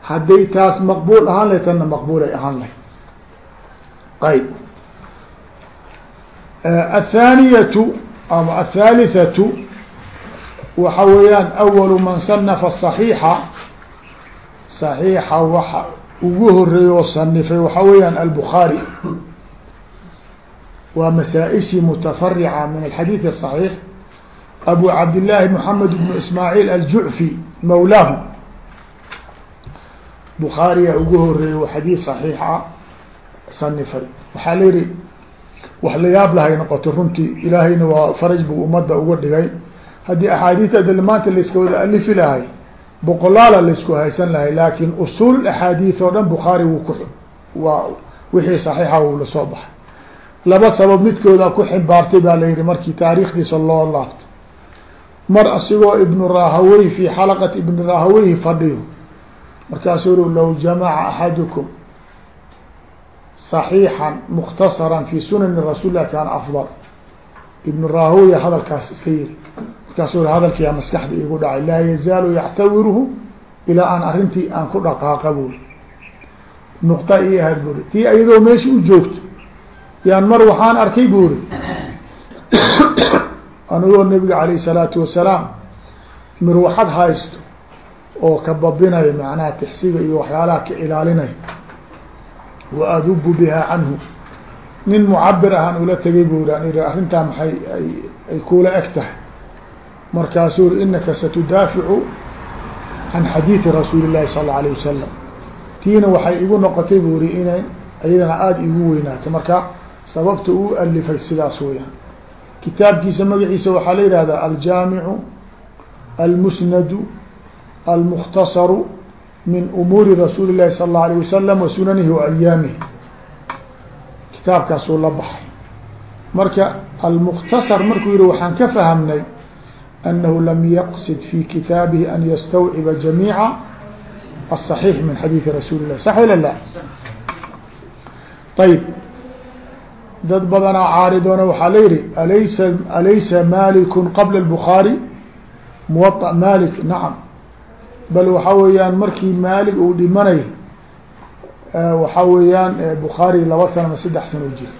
hadday taas maqbuul ahaan lahay tanna maqbuulay ahaan lahay ayb athaaniyatu ama athalithatu waxa weeyaan awalu man sanafa صaxiixa صaxiixa waxa ugu horeey oo sanifay waxa weeyaan albukhaari waa masaaئishii mutafarica min alxadiiث الصaxiix abu cabdillaahi moxamed bnu ismaaعiil aljucfi mawlaahu bukhaariya ugu horeeyey xadiis صaxiix ah sanifay waxaa la yihi wax la yaab lahay noqoto runtii ilaahayna waa faraj buu ummadda uga dhigay. Haddii axaadiista de maanta layska wada alifi lahay boqolaala laysku haysan lahay laakin usuul axaadiis oo dhan bukhaari wuu ku waa wixii saxiixa uu la soo baxay. Laba sabab midkooda ku ximbaartay baa la yihi markii loo laabto mar asigoo ibnu rahawey fi xalaqati ibni rahaweyhi fadhiyo. Markaasuu uri low jamaca axadukum صaxiixan muktasaran fi sunani rasuul lah kaana afdal. Ibnu rahoya hadalkaas iska yiri. Markaasu hadalkiyaa maskaxda igu dhacay laa yazaalu yactawiruhu ilaa aan arrintii aan ku dhaqaaqa buri nuqta i ahayd buri tii iyadoo meesha u joogto yaan mar waxaan arkay buri anigoo nabiga alayh salaatu wasalaam mirwaxad haysto oo ka babinayo macnaha tixsiga iyo waxyaalaha ka ilaalinayo wa adubu biha canhu. Nin mucabir ahaan ula tegay an i arrintaa maxay ay kula eg tahay. Markaasuu uri inaka satudaaficu can xadiidi rasuuli llahi sal alla alayh wasalam tiina waxay igu noqotay buri inay iyadana aada igu weynaatay. Marka sababta uu alifay sidaas weyaan kitaabkiisa magaciisa waxaa la yihahdaa aljaamicu almusnadu almukhtasaru min umuuri rasuuli llahi sal اllau alayه wasalam wa sunanihi wa ayaamihi kitaabkaasuu la baxay marka almukhtasar markuu yihi waxaan ka fahamnay أنه لم يقصد في kitاaبه أن يستوعب جميiع الصحيح من حdيث رsuuل الله صح ولا لا طيب dad badanaa caaridoona waxaa la yihi alaysa alaysa malikun qabla الbخaarي muwaطأ malik nacam bal waxa weeyaan markii maalik uu dhimanay waxa weeyaan bukhaari laba sana ma saddex sano jira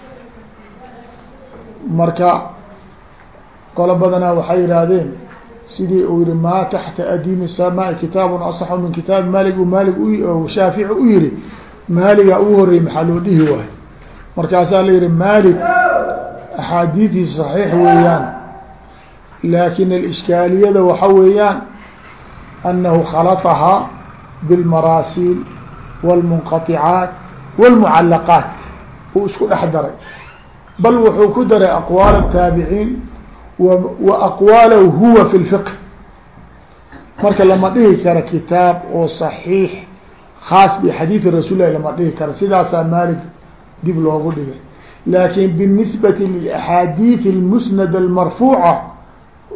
marka qolo badanaa waxay yihaahdeen sidii uu yihi maa taxta adiimi الsamaai kitaab aصxu min kitaabi malik malig shaafici u yihi maaligaa ugu horeyey maxaa loo dhihi waayo markaasaa la yihi malik axaadiidiisa صaxiix weeyaan laakin alishkaaliyada waxa weeyaan anahu khalطahaa biاlmaraasiil wاlmunqaطicaat wاlmucalaqaat uu isku dhex daray bal wuxuu ku daray aqwaal الtaabiciin wa aqwaalahu huwa fi lfiqh marka lama dhihi karo kitaab oo صaxiix khaas bixadiidi rasuul lahi lama dhihi karo sidaasaa maalik dib loogu dhigay. Laakin binisbati liaxaadiid almusnad almarfuuca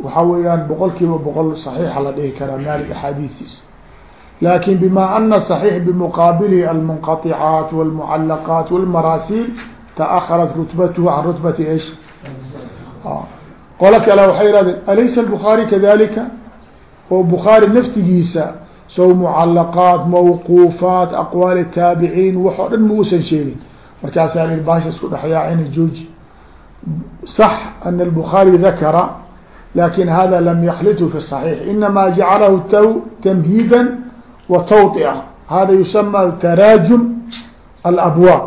waxa weeyaan boqol kiiba boqol saxiixa la dhihi karaa maalik axaadiistiisa laakin bima ana saxiix bimuqaabilihi almunqaicaat walmucalaqaat walmaraasiil taakharat rutbatuhu can rutbati ish qolo kale waxay yihahdeen alaysa albukhaari kadalika oo bukhaari naftigiisa sow mucalaqaat mawquufaat aqwaali taabiciin wax oo dhan ma uusan sheegin markaasaa i baasha isku dhexyaacina jooji صح أن الbخaarي dakra lakin hada lam yklitu fi الصaحيح inama jacalahu t تmhiida wa tawطica hada yusama taraajum alabwaab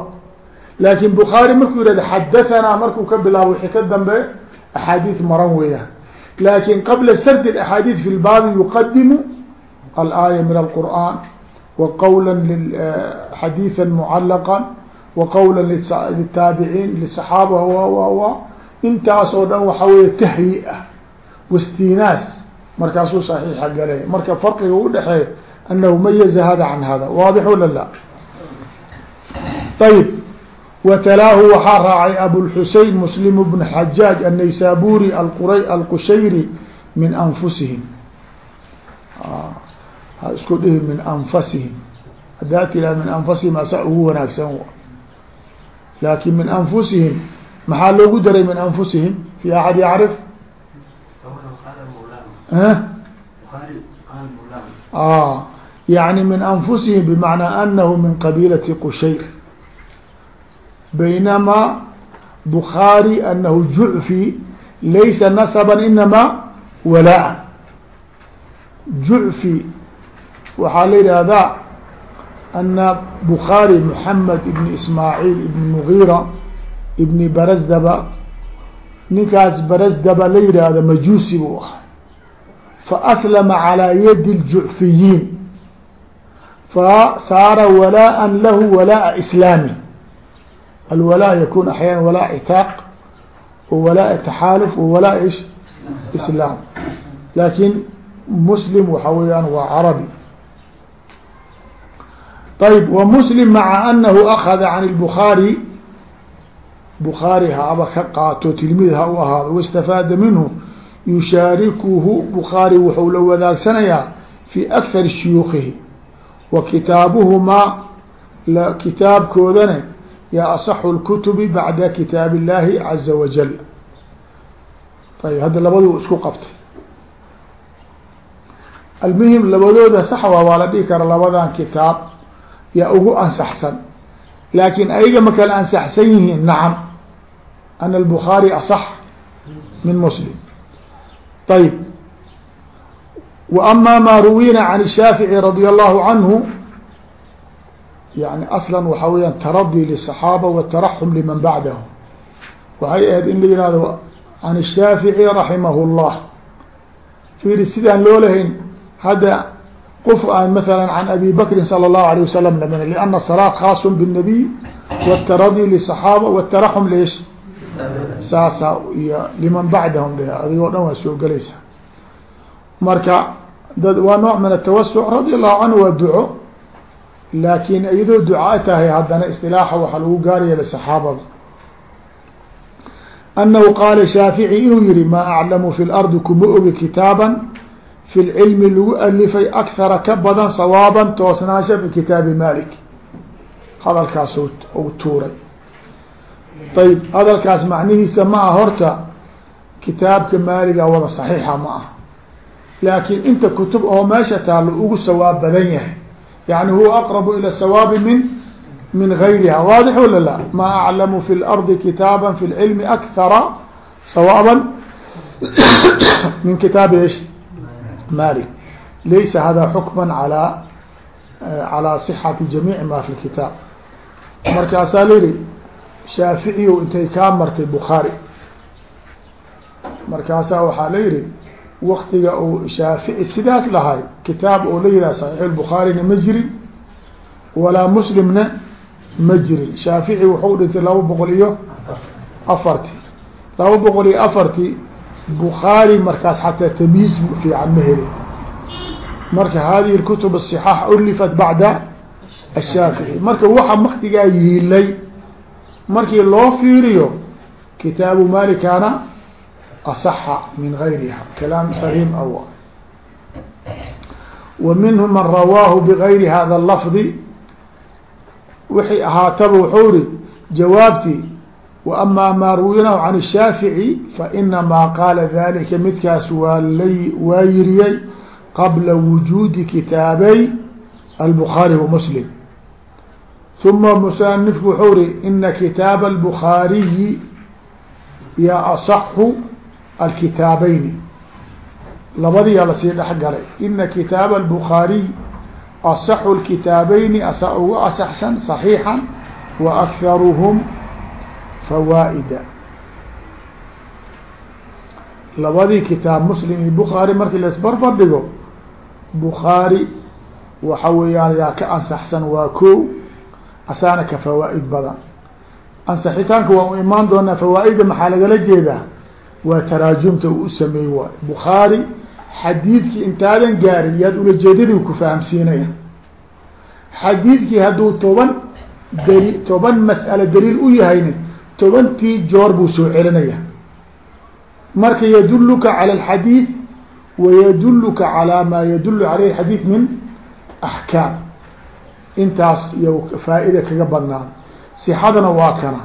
lakin bukhaarي markuu yihahd xadahanaa markuu ka bilaabo wixii ka dambe axaadiiث maran weeyaan lakin qabla srd اأxaadiiث fi lbaabi yuqadimu alآية min الqur'an wa qawla litaabiciin lisaxaaba wa wa wa. Intaas oo dhan waxa weeye tahyi ah wastinaas markaasuu saxiixa galay. Marka farqiga udhexeeya anahu mayaza hada can hada waadix wala la? Ayib watalaahu waxaa raacay abulxusein muslim bn xajaaj annaysaburi alqura alqushayri min anfusihim. Ah, isku dhihi min anfasihim hadaa tilaha min anfasihim asaa ugu wanaagsan laakin min anfusihim maxaa loogu daray min anfusihim fi axad yacrif yani min anfusihim bmacnaa anahu min qabiilati qushayr baynama bukhaarي anahu jucfi laysa nasba inama walaa jucfi waxaa la yidhaahdaa ana bukhaari mxamed ibn ismaaciil ibn mugira ibni barasdaba ninkaas barasdaba la yidhaahdo majuusi buu ahaa faaslama calaa yadi ljucfiyiin fasaara walaa lahu walaa islaami alwalaa yakun axyaana walaa citaaq wawalaa taxaaluf wawalaa ish islaam laakiin muslim waxa weeyaan waa carabi ayb wmuslim maca anahu akada can lbukaari bukaari haaba ka qaato tilmiid ha u ahaado wastafaada minhu yushaarikuhu bukaari wuxuu la wadaagsanayaa fi akhari shuyuukihi wa kitaabuhumaa kitaabkoodana ya asaxu lkutubi bacda kitaab illahi caza wajal ayb hadda labaduu isku qabtay almuhim labadooda saxwa waa la dhihi kara labadan kitaab yaa ugu ansaxsan laakin ayaga ma kala ansaxsan yihiin nacam ana الbخaarي aصx min mslim ayb w ama ma ruwina can الshaafiعي radي الlahu canhu yani aslan waxaa weyaan taradي lلصaxaabة wالtaraxum liman bacdahu waxay ahayd in la yihahdo can الshaafiعي raximah الlah fiiri sidaan loo lahayn hadda qof aan maala can abi bakrin salى الlahu عalيه wasalam lamin لأna الصلاة khاas bالnabiy wالtaradي lلصaxaabة wالtaraxum leesh saasa iyo liman bacdahum adigoo dhan waa soo gelaysa marka dad waa nooع min الtawasuc radي الlahu canhu waa duco laakin iyadoo ducaa tahay haddana isilaaxa waxaa lagu gaaraya saxaabada anahu qaala shaafiعي inuu yihi maa aclamu fi اlardi kuma ogi kitaaba fi lcilmi lagu alifay akhara ka badan sawaaban toosnaasha fi kitaabi malik hadalkaas u tuuray ayb hadalkaas macnihiisa ma ah horta kitaabka maaliga wada saxiixa ma ah laakin inta kutub oo meesha taalo ugu sawaab badan yahay yani huwa aqrabu ila sawaabi min min gayriha waadix wala la ma aclamu fi lardi kitaaba fi lcilmi akthara sawaaban min kitaabi malik laysa hada xukma alى calى صxati jamiic ma fi kitaab markaasaa la yihi shaaficiy intay kaa martay bukhaari markaasaa waxaa la yihi waktiga uu shaafici sidaas lahay kitaab oo la yihah صaxiix bukhaarina ma jirin walaa muslimna ma jirin shaafici wuxuu dhintay laba boqol iyo afarti laba boqol iyo afarti bukhaari markaas xataa tamyiis fiican ma helin. Marka hadihi kutub aصixaax ulifat bacda ashaafici marka waxa maktigaa yiilay markii loo fiiriyo kitaabu mali kaana asaxa min gayriha kalaam sariim aw wa minhu man rawaahu bigayri hada lafdi wixii ahaataba wuxuu ri jawaabtii وأma ma ruwinahu can الshaafiعي fainamaa qaala dalika midkaas waa la waa yiriyey qabla wujuudi kitaabay الbخaarي وmslim ثuma musanifku wuxuu ri ina kitaab الbخaariyi ya aصxu alkitaabayni labadiyaa lasii dhex galay ina kitaab الbخaariي aصxu الkitaabayni asa ugu asaxsan صaحيiحa وأkharهm fawaaئda labadii kitaab muslim iyo bukhaari markii laisbarbar dhigo bukhaari waxa weeyaan yaa ka ansaxsan waa ko asaana ka fawaa-id badan. Ansaxitaanka waan u imaan doonaa fawaa-ida maxaa lagala jeedaa? Waa taraajumta uu u sameey waay bukhaari xadiidkii intaadan gaarin yaad ulajeedadii ku fahamsiinaya. Xadiidkii hadduu toban dali toban mas'alo daliil u yahayna tobantii joor buu soo celinaya marka yaduluka calى اxadiid wayaduluka calى ma yadulu aleyh xadiid min axkaam intaas iyo faa-ida kaga badnaan sixadana waa kana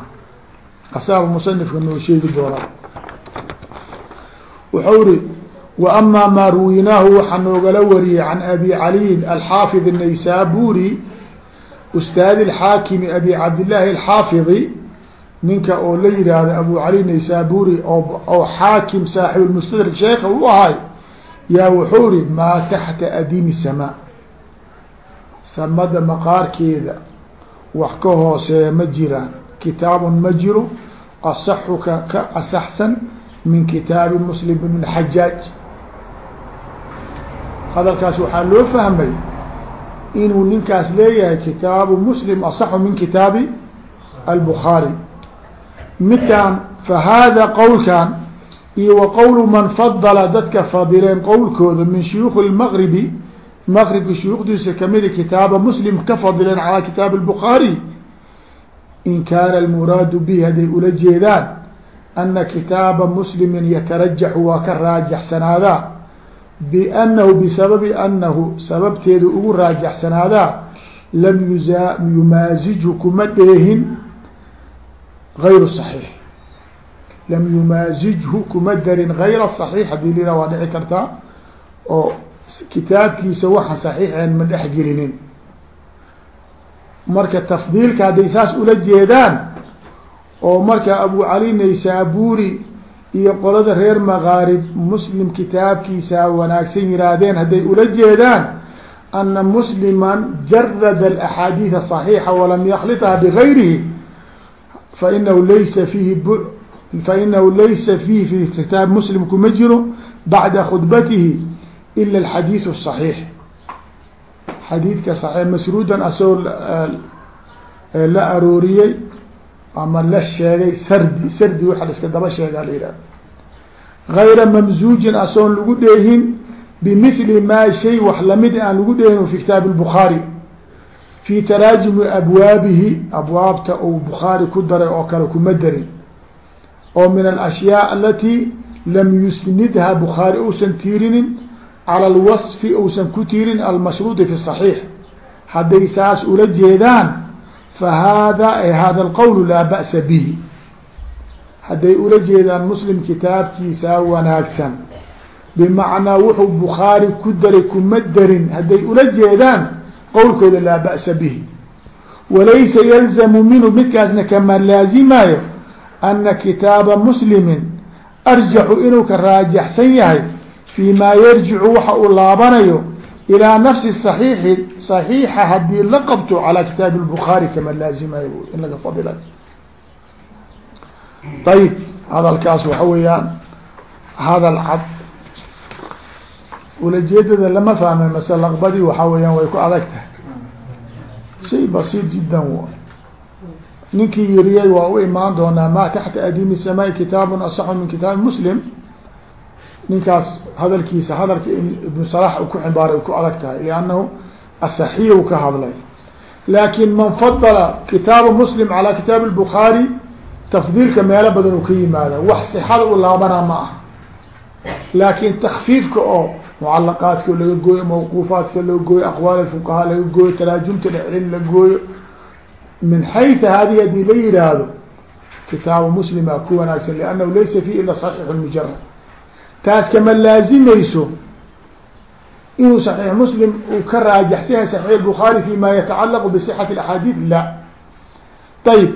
asaaba musanifka noo sheegi doonaa wuxuu ri وأma ma ruwinaahu waxaa noogala wariyey can abi caliyin alxaafid الnaysaburi ustaadi الxaakimi abi cabdillaahi الxaafidi ninka oo la yihaahdo abu cali naysaburi oo xaakim saaxib mustadrak sheeka u ahay yaa wuxuu ri maa taxta adimi samaa samada maqaarkeeda wax ka hooseeya ma jiraan. Kitaabun ma jiro asaxu ka asaxsan min kitaabi muslim bn xajaaj hadalkaas waxaa loo fahmay inuu ninkaas leeyahay kitaabu muslim asaxu min kitaabi albukhaari midkaan fahada qowlkan iyo wa qowlu man fadala dadka fadileen qowlkooda min shuyuukhi lmaqribi maqribka shuyuukhdiisa kamida kitaaba muslim ka fadileen calaa kitaabi albukhaari in kaana almuraadu bihi hadday ula jeedaan ana kitaaba muslimin yatarajaxu waa ka raajaxsanaadaa biannahu bisababi annahu sababteedu ugu raajaxsanaadaa lam yuza yumaasijhu kuma dheehin غayr صaحيiح lam yumaasijhu kuma darin غayra صaحيiح hadii lila waa dhici kartaa oo kitaabkiisa waxa صaحيiحeen ma dhex gelinin marka tafdiilka hadday saas ula jeedaan oo marka abu cali naysaburi iyo qolada reer makaarib muslim kitaabkiisa wanaagsan yihaahdeen hadday ula jeedaan ana muslima jarad الأxaadiiث صaحيiحa walam yakliطha bغayrihi fainahu laysa fiihi b fainahu laysa fiihi fi kitaab muslim kuma jiro bacda khudbatihi ila alxadiidu asaxiix xadiidka saxiix masruudan asagoo la arooriyey ama la sheegay sardi sardi waxa la iska daba sheegaa la yihahdo gayra mamzuujin asagoon lagu dheehin bimithli maa shay wax la mid aan lagu dheehin fi kitaab lbukhaari fi taraajumi abwaabihi abwaabta uu bukhaari ku daray oo kale kuma darin oo min alashyaa alati lam yusnidha bukhaari uusan tiirinin cala alwasfi uusan ku tiirin almashruudi fi صaxiix hadday saas ula jeedaan fa hada hada alqowl laa ba'sa bihi. Hadday ula jeedaan muslim kitaabkiisaa wanaagsan. Bimacnaa wuxuu bukhaari ku daray kuma darin hadday ula jeedaan qowlkooda laa ba'sa bihi. Walaysa yalzamu minhu midkaasna kama laazimayo ana kitaaba muslimin arjaxu inuu ka raajaxsan yahay fii maa yarjicu waxa uu laabanayo ilaa nafsi saxiixi saxiixa haddii la qabto calaa kitaabi lbukhaari kama laazimayo in laga fadilayo ayib hadalkaas waxa weeyaan hadal cad ulajeedada lama fahmay mase laqbadii waxaa weeyaan way ku adag tahay. Shay basiir jiddan w ninkii yiriyay waa u imaan doonaa maa taxta adiimi samaai kitaabun asaxu min kitaabi muslim. Ninkaas hadalkiisa hadalka ibnu salax ku ximbaara ku adag tahay liannahu asaxiyu ka hadlay. Laakin man fadala kitaabu muslim calaa kitaabi lbukhaari tafdiilka meelo badan uu ka yimaada. Wax sixada u laabanaa ma ah laakin takfiifka oo mucalaqaadka laga gooyo mawquufaadka laga gooyo aqwaal fuqahaa laga gooyo taraajumta dheclin la gooyo. Min xayta haadihi haddii la yihaahdo kitaabu muslima ku wanaagsan liannahu laysa fi ila saxiixu mujarad taas kama laazimayso inuu saxiix muslim uu ka raajaxsan yahay saxiix bukhaari fima yatacalaqu bisixati alaxaadiid la. Ayb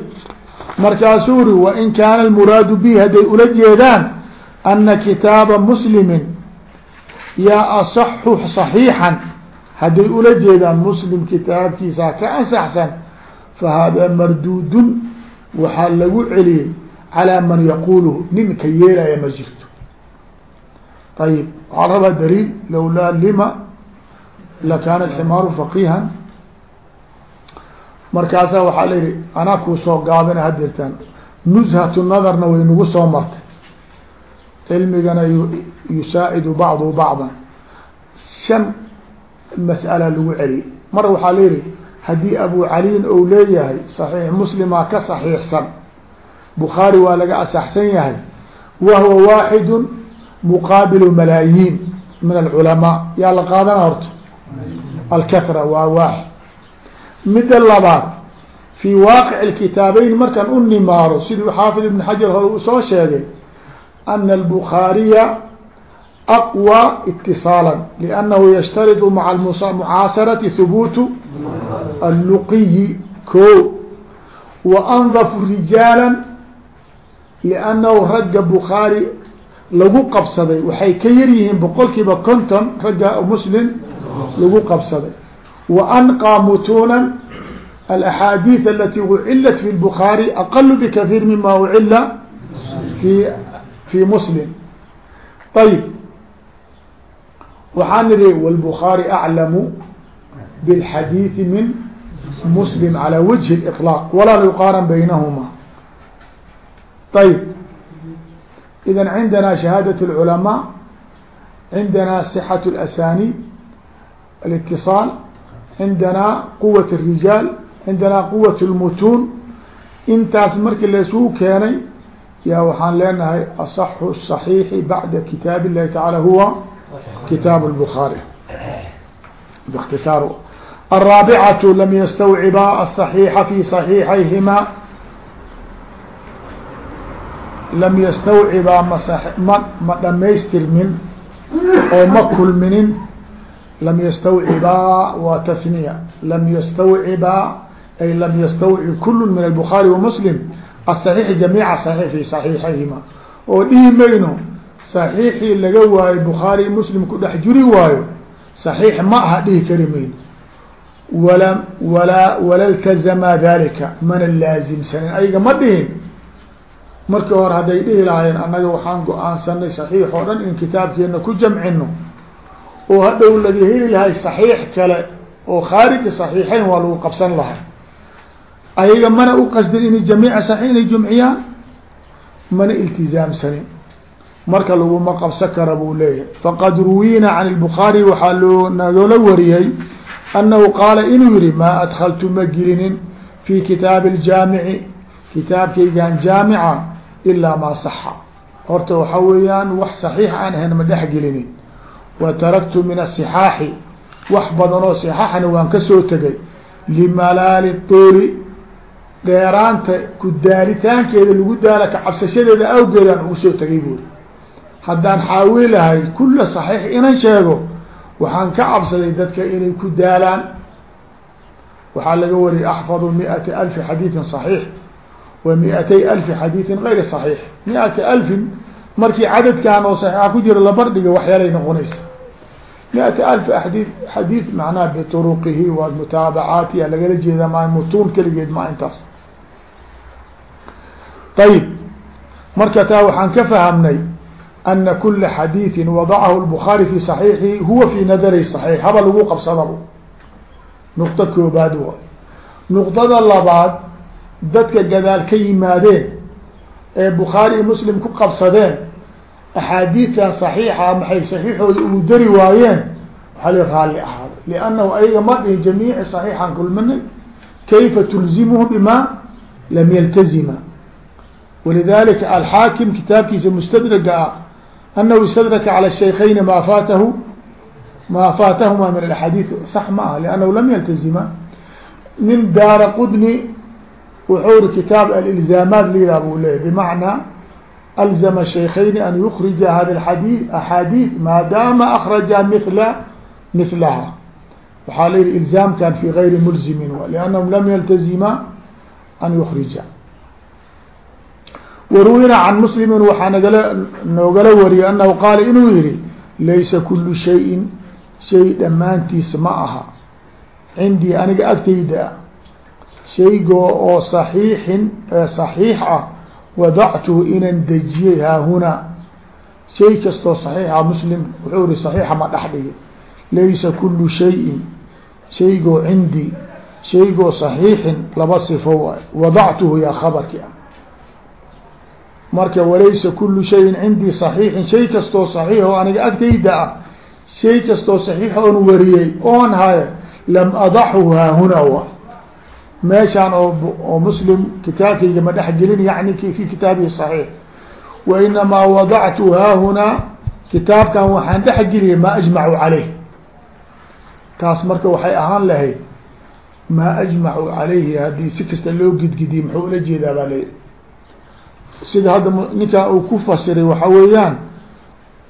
markaasuu uri wain kaana almuraadu bi hadday ula jeedaan ana kitaaba muslimin yaa asaxu صaxiixan hadday ula jeedaan muslim kitaabkiisa ka ansaxsan fahada marduudun waxaa lagu celiyey calىa man yaquluhu ninka yeelaya ma jirto ayib waxaa rabaa daliil lowlaa lima lakaana alximaaru faqihan markaasaa waxaa la yihi anaa kuu soo gaabina hadirtaan nushatu nadarna way nagu soo martay cilmigana yusaacidu bacdu bacdan shan mas'ala lagu celiyay mar waxaa la yihi haddii abu caliin ou leeyahay saxiix muslimaa ka saxiixsan bukhaari waa laga asaxsan yahay wa huwa waaxidu muqaabilu malaayiin min alculamaa yaa la qaadana horta alkatra waa waaxid midda labaad fii waaqic اkitaabeyn markaan u nimaaro siduu xaafid ibn xajar hore uu soo sheegay ana albukhaariya aqwى اtiصاala لأnnahu yashtariط maca mucaasarati hubuutu alluqiyi ko wa andafu rijaala لأnnahu ragga bukhaari lagu qabsaday waxay ka yar yihiin boqol kiiba konton ragga muslim lagu qabsaday wa anqى mutuuna alaxaadiiث alati ucilat fi الbukhaari aqal bkثيir mima ucila fi fi muslim ayb waxaa nidhi wاlbukhaari aclamu bاlxadiiثi min muslim calى wجه اطلاq walaa yuqaaran baynahuma ayb إذا عندنا شهادة العلماء عندنا صحة الأسانيد الاتصال عندنا قوة الرجال عندنا قوة المتون intaas marki laysuu keenay yaa waxaan leenahay aصح الصحيiح baعda kitaaب الlahi taعalى huwa kitaaب الbخaarي باktiصاar الرaaبعة lm ystوcبa الصحيiحa في صحيiحayهma lam ystawcibaa ma ma dhamaystirmin oo ma kulminin lam ystawcibaa waa tasniya lam ystawcibaa ay lam ystawcib kul min الbخaarي وmslim asaxiix jamiica saxiix fi saxiixayhima oo dhihi mayno saxiixii laga waayo bukhaari muslim ku dhex juri waayo saxiix ma aha dhihi kari mayno wala wala wala ltazamaa dalika mana laasimsanin ayaga ma dhihin markii hore hadday dhihi lahaayeen annaga waxaan go'aansanay saxiix oo dhan in kitaabkeena ku jamcino oo hadhow laga heli lahay saxiix kale oo khaariji saxiixeyn waa lagu qabsan lahay ayaga mana u qasdin inay jamiica saxiix inay jumciyaan? Mana iltizaamsanin marka laguma qabsan kara buu leeyahay. Faqad ruwiina can lbukhaari waxaa loo nagoola wariyey annahu qaala inuu yihi maa adkaltu ma gelinin fi kitaabi ljaamici kitaabkaygan jaamica ilaa maa saxa. Horta waxa weeyaan wax saxiix aan ahayn ma dhex gelinin. Wa taraktu min asixaaxi wax badan oo sixaaxna waan ka soo tegay. Limalaali tuuli dheeraanta ku daalitaankeeda lagu daala ka cabsashadeeda awgeedaan ugu soo tagay buuri. Haddaan xaawi lahay kula saxiix inan sheego waxaan ka cabsaday dadka inay ku daalaan. Waxaa laga wariyay axfadu miati alfi xadiidin صaxiix wa miatay alfi xadiidin gayri صaxiix miata alfin markii cadadkan oo saxiixa ku jira labardhiga waxyaalay noqonaysa. Miata alfi adii xadiid macnaha bituruqihi wa mutaabacaatiha lagala jeeda ma mutuun keligeed ma intaas ayib marka taa waxaan ka fahamnay ana kula xadiidin wadacahu lbukhaari fi صaxiixihi huwa fi nadari صaxiix haba lagu qabsadabo nuqdo koobaad wa nuqdada labaad dadka gadaal ka yimaadeen ee bukhaari iyo muslim ku qabsadeen axaadiidtan صaxiixa maxay saxiixooda ugu dari waayeen waxaa li raalli ahaada liannahu ayaga ma dhihin jamiici صaxiixan kulmina kayfa tulzimhu bima lam yaltazima walidalika alxaakim kitaabkiisa mustadraga ah anahu istadraka calى shaykayni ma faatahu ma faatahma min axaadiid sax ma ah lannahu lam yaltazima nin daara qudni wuxuu ri kitaab alilzaamaat lidaa buu leeyay bimacnaa alzama shaykayni an yukrija hada adi axaadiid maadaama akraja mila milaha waxaa la yihi ilzaamkan fi gayri mulzimin liannahum lam yaltazima an yukrija waruwina can muslimin waxaa nagala noogala wariyay anahu qaala inuu yihi laysa kulu shayin shay dhammaantiis ma aha. Cindii aniga agtayda ah shaygoo oo saxiixin saxiix ah wadactuhu inan dejiyey haahunaa shay kastoo saxiixa muslim wuxuu ri saxiixa ma dhex dhigi laysa kulu shayin shaygoo cindii shaygoo saxiixin laba sifo waay. Wadactuhu yaa khabarki ah marka walaysa kulu shayin cindii saxiixin. Shay kastoo saxiix oo aniga agtayda ah shay kastoo saxiix oon wariyey oon hayo lam adaxu haahuna wa. Meeshaan oo muslim kitaabkayga ma dhex gelin yani fi kitaabihi صaxiix wa inamaa wadactu haahunaa kitaabkan waxaan dhex geliyay maa ajmacu caleyh taas marka waxay ahaan lahayd maa ajmacu calayhi haddii si kasta loo gidgidiye muxuu ula jeedaa baa leeyahy sida hadda ninkan uu ku fasiray waxa weeyaan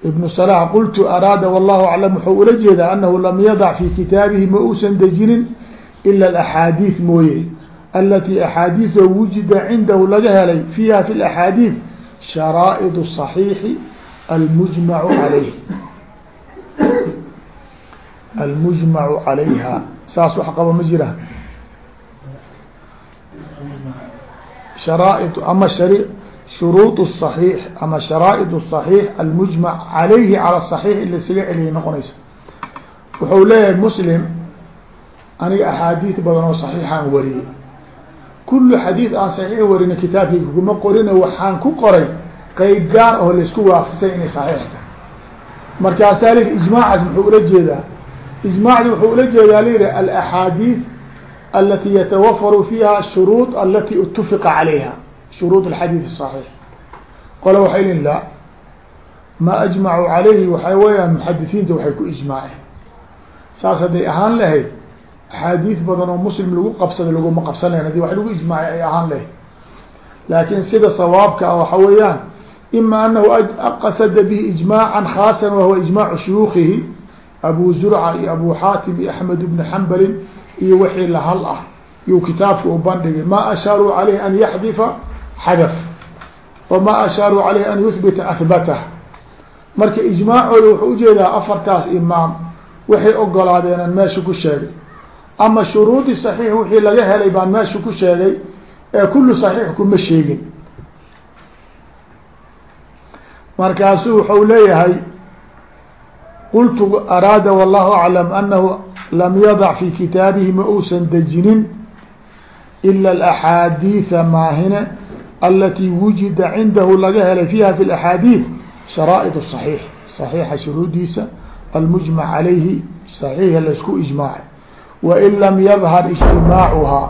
ibnu salax qultu araada wallahu aclam wuxuu ula jeedaa anahu lam yadac fi kitaabihi ma uusan dejinin ila alaxaadiid mooye alati axaadiido wujida cindahu laga helay fiiha fi laxaadiid sharaa'id الصaxiixi almujmacu alayh almujmacu calayha saas wax qaba ma jira sharaaid ama shari shuruud الصaxiix ama sharaa'id الصaxiix almujmac calayhi cala صaxiix in laisaga celiyay noqonaysa wuxuu leeyahay muslim aniga axaadiid badan oo saxiixaan wariyey kulu xadiid aan saxiix warina kitaabkayga kuma qorina waxaan ku qoray qeyb gaar oo laisku waafisay inay saxiix tahay markaasaa lii ijmaacaas muxuu ula jeedaa ijmaacdi wuxuu ula jeedaa lihi alaxaadiid alati yatawafaru fiiha shuruud alati itufiqa calayha shuruud alxadiid الصaxiix qole waxay lihin la ma ajmacu calayhi waxay weyaan muxadisiinta waxay ku ijmaaceen saas hadday ahaan lahayd axaadiid badan oo muslim lagu qabsada laguma qabsanayn hadii wax lagu ijmaacay ay ahaan lahayd laakin sida sawaabka a waxa weeyaan ima anahu qasada bihi ijmaacan khaasan wahuwa ijmaacu shuyuukihi abu zurca iyo abu xaatim iyo axmed ibni xambalin iyo wixii lahal ah yuu kitaabka u bandhigay ma ashaaruu calayhi an yaxdifa xadaf. Wama ashaaruu calayhi an yuhbita ahbatah marka ijmaacooda wuxuu u jeedaa afartaas imaam waxay ogolaadeenan meesha ku sheegay. Ama shuruudi saxiix wixii laga helay baan meesha ku sheegay ee kullu saxiix kuma sheegin. Markaasuu wuxuu leeyahay qultu araada wallahu aclam anahu lam yadac fi kitaabihi ma uusan dejinin ila alaxaadiida maahine alati wujida cindahu laga helay fiiha fi laxaadiid sharaa'id صaxiix صaxiixa shuruudiisa almujmac calayhi صaxiixa laisku ijmaacay wain lam yadhar ijtimaacuhaa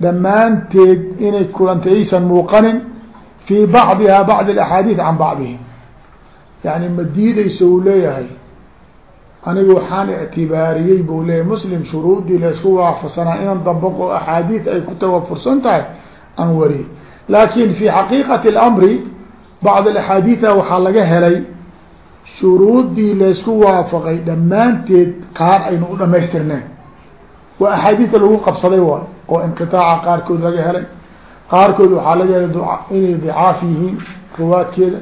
dhammaanteed inay kulantayaysan muuqanin fii bacdiha bacd alaxaadiid can bacdihim yani ma diidayso uu leeyahay aniga waxaan ictibaariyey buu leeyahy muslim shuruudii laysku waafaqsanaa inan dabaqo axaadiid ay ku tawafursan tahay aan wariyey laakin fi xaqiiqati اlamri bacd axaadiida waxaa laga helay shuruudii laysku waafaqay dhammaanteed qaar aynu u dhamaystirneen waa axaadiista lagu qabsaday waay oo inqitaaca qaarkood laga helay. Qaarkood waxaa laga helay inay dicaaf yihiin ruwaadkeeda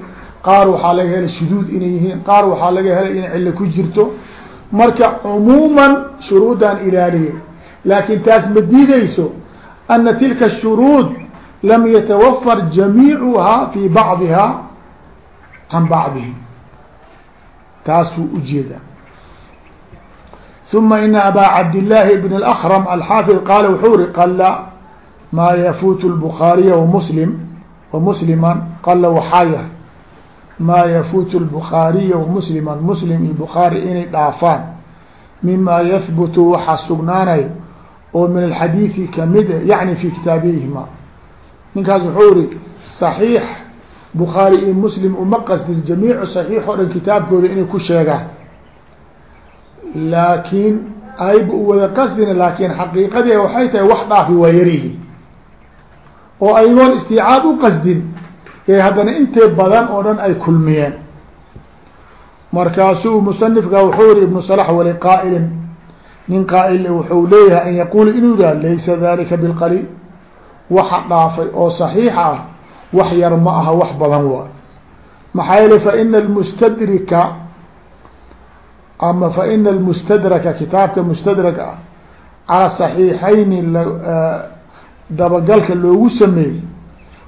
qaar waxaa laga helay shuduud inay yihiin. Qaar waxaa laga helay inay cilo ku jirto. Marka cumuuman shuruudan ilaaliye laakin taas ma diideyso ana tilka shuruud lam yatawafar jamiicuha fi bacdiha can bacdihi taasuu ujeeda uma ina abaa cabdillaahi bn اlأkrm alxaafid qaala wuxuu ri qala maa yafuutu lbukhaariya wamuslim wamuslima qala waxaa yahay maa yafuutu lbukhaariya wamuslima muslim iyo bukhaari inay dhaafaan mima yahbutu waxaa sugnaanayo oo min alxadiidi kamida yani fi kitaabihima ninkaas wuxuu ri صaxiix bukhaari iyo muslim uma qasdin jamiicu صaxiix o dhan kitaabkooda inay ku sheegaan. Laakiin ayba u wada qasdin laakin xaqiiqadii waxay tahay wax dhaafi waa yaryihi oo aygoon istiicaab u qasdin ee haddana intee badan oo dhan ay kulmiyeen. Markaasuu musanifka wuxuu yihi ibnu salax wali qaa'ilin nin qaa'il wuxuu leeyahay an yaquula inuu yihah laysa dalika bilqaliil waxa dhaafay oo saxiixa ah wax yar ma aha wax badan waay maxaa yeele faina almustadrika ama faina almustadraka kitaabka mustadraka ah calى صaxiixayni dabagalka loogu sameeyey.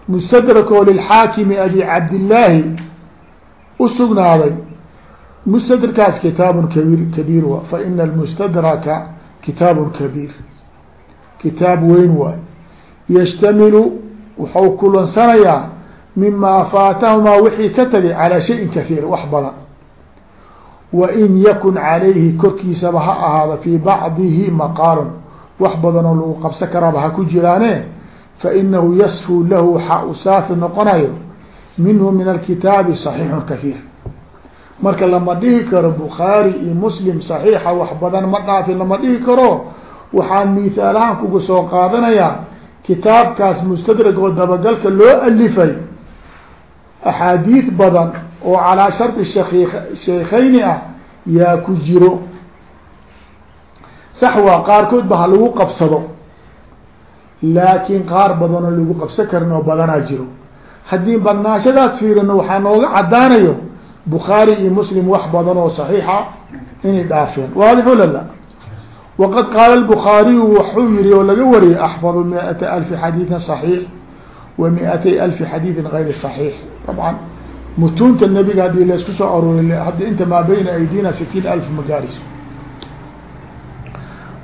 Mustadrakoo lilxaakimi abi cabdillaahi usugnaaday mustadrakaas kitaabun kabiir kabiir wa faina almustadraka kitaabun kabiir. Kitaab weyn waay yashtamilu wuxuu kulansanayaa mima faatahumaa wixii ka tagay calaa shayin kahiir wax badan. Wain yakun calayhi korkiisaba ha ahaado fii bacdihi maqaalun wax badanoo lagu qabsan karaaba ha ku jiraane fainahu yasfuu lahu waxaa u saafi noqonayo minhu min alkitaabi صaxiixun kahiir marka lama dhihi karo bukhaari iyo muslim صaxiixa wax badan ma dhaafin lama dhihi karo. Waxaan mihaalahaan kuga soo qaadanayaa kitaabkaas mustadrag oo dabagalka loo alifay axaadiid badan oo calaa shardi sheikhayni ah yaa ku jiro. Sax waa qaarkood ba ha lagu qabsado laakiin qaar badanoo lagu qabsan karin oo badanaa jiro. Haddii badnaashadaad fiirino waxaa nooga caddaanayo bukhaari iyo muslim wax badan oo saxiixa inay dhaafeen. Waadix lala waqad qaala الbukhaariyu waxuu yihi oo laga wariyay axfadu miata alfi xadiiثin صaxiix wa miatay alfi xadiiثin gayri صaxiix طabcan mutuunta nebiga haddii laysku soo arooriy hadda inta maa bayna aydina sitiin alf magaaris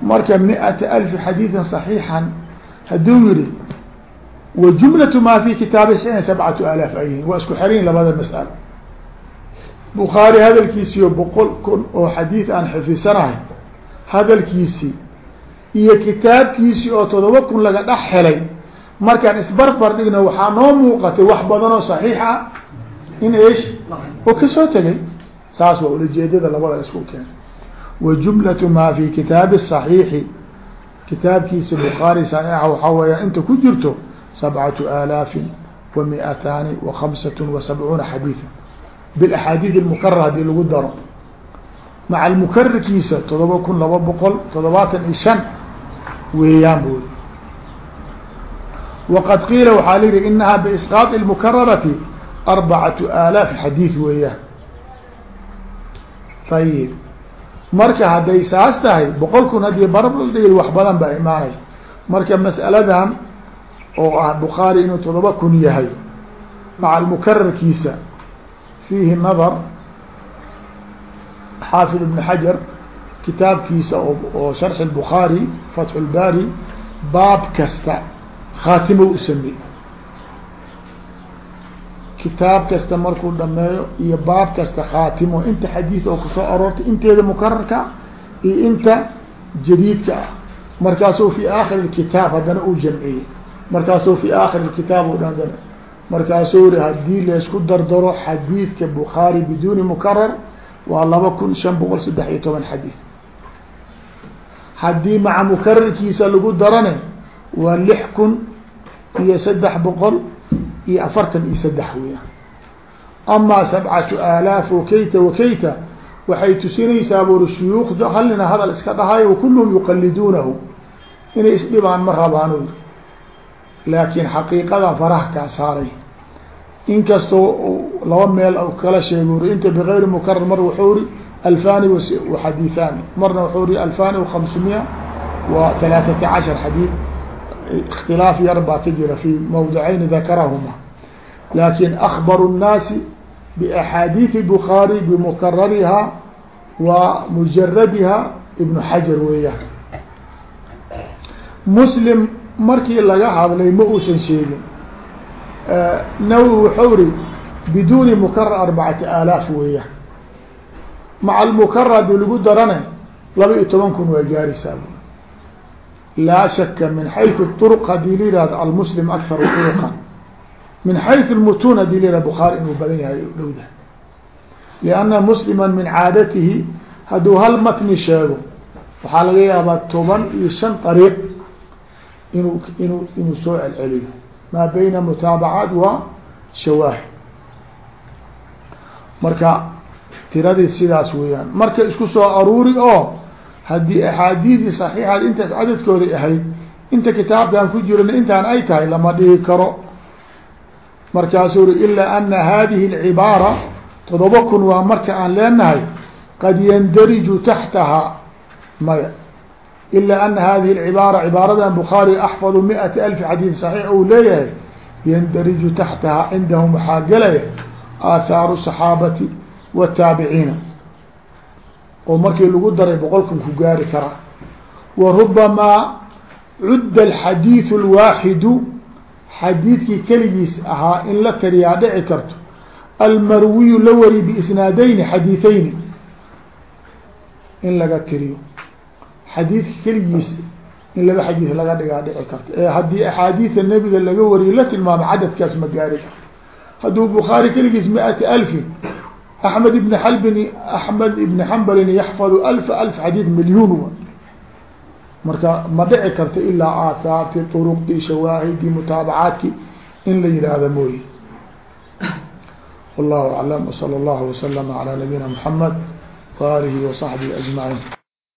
marka miata alfi xadiiثin صaxiixan hadduu yihi wa jumlatu maa fi kitaabi saxiix sabcatu alaaf ayhin waa isku xerayin labada mas'alo bukhaari hadalkiisiyo boqol kun oo xadiid aan xifisanahay hadalkiisii iyo kitaabkiisii oo todoba kun laga dhex helay. Markaan isbarbar dhigna waxaa noo muuqatay wax badan oo saxiix ah. In ish oo ka soo tegay. Saas waa ulajeedada labada isku keen. Wa jumlatu maa fi kitaabi صaxiixi kitaabkiisa bukhaari saxiixa waxaa weeya inta ku jirto sabcatu aalaafin wa miataani wa khamsat wa sabcuuna xadiida bilaxaadiid اmukarar haddii lagu daro maca mukararkiisa todoba kun laba boqol todobaatan iyo shan weeyaan bui waqad qiila waxaa la yihi inaha biisqaaط اmukararati arbacatu aalaaf xadiid weeyaan ayib marka hadday saas tahay boqol kun haddii barabaldhigil wax badan baa imaanay marka mas'aladan oo ah bukhaari inuu todoba kun yahay maca mukararkiisa fiihi xaafid ibn xajar kitaabkiisa oo sharx bukhaari fatxu lbaari baab kasta khaatimo usamey kitaab kasta markuu dhameeyo iyo baab kasta khaatimo inta xadiid oo ku soo aroortay inteeda mukararka iyo inta jadiidka ah. Markaasuu fi aakhir kitaab haddana u jamciyey markaasuu fi aakhir kitaab markaasuu ri haddii laysku dardaro xadiidka bukhaari biduuni mukarar waa laba kun shan boqol saddex iyo toban xadiid haddii maca mukararkiisa lagu darane waa lix kun iyo saddex boqol iyo afartan iyo saddex weya amaa sabcatu aalaaf wakayta wakayta waxay tusinaysaa buri shuyuukda hallina hadal iska dhahayo wakulluhum yuqaliduunahu inay isdhibaan ma rabaan yiri. Laakiin xaqiiqadan faraha kaa saaray inkastoo laba meel kala sheego uri inta bigayri mukarar mar wuxuu ri alfani waxadiiثaani marna wuxuu ri alfani وخamسمiya wa ثalaaثata caشhar xadiid اktilaaf yar baa ka jira fi mawdicayni dakarahuma lakin akbaru الnaasi بأxaadiiث bukhaarي bmukarariha wa mujaradiha ibn xajar weeyaan muslim markii laga hadlay ma uusan sheegin nawowi wuxuu ri biduuni mukarar arbacati aalaaf weeyaan maca almukarar hadii lagu darana laba iyo toban kun waa gaaraysaa laa shaka min xayثu طرq hadii la yihahdo almuslim akharu طرqa min xayثu اlmutun hadii la yihahdo bukhaari inuu badan yahay dhowda lianna muslima min caadatihi hadduu hal matni sheego waxaa laga yaabaa toban iyo shan طariiq inuu inuu inuu soo celceliyo maa bayna mutaabacaat wa shawaahid marka tiradii sidaas weeyaan marka isku soo aruuri oo haddii axaadiidii saxiixaad intaas cadadkooday ahayd inta kitaabkan ku jirana intaan ay tahay lama dhihi karo markaasuu uri ilaa ana hadihi alcibaara todoba kun waa marka aan leenahay qad yandariju taxtaha maya ilaa ana hadihi alcibaara cibaaradan bukhaari axfadu miati alfi xadiid saxiix uu leeyahay yandariju taxtaha cindahum waxaa gelaya aahaaru saxaabati wataabiciina oo markii lagu daray kun ku gaari wa rubamaa cudda alxadiidu alwaaxidu xadiidkii keligiis ahaa in la tariyaa dhici karto almarwiyu la wari biisnaadeyni xadiiثeyni in laga tiriyo xadiidka keligiis in laba xadiid laga dhigaa dhici karto ee haddii axaadiida nebiga laga wariyo la tilmaamo cadadkaas ma gaari karto hadduu bukhaari keligiis miati alfin axmed ibn xalbin axmed ibni xambalin yaxfadu alfa alf xadiid milyuun wa marka ma dhici karto ilaa aathaarti turuqdii shawaahidii mutaabacaadki in la yidhaahda mooye. Wallahu aclam wsala allahu waslama calaa nabiyina muxamed wa alihi wa saxbihi ajmaciin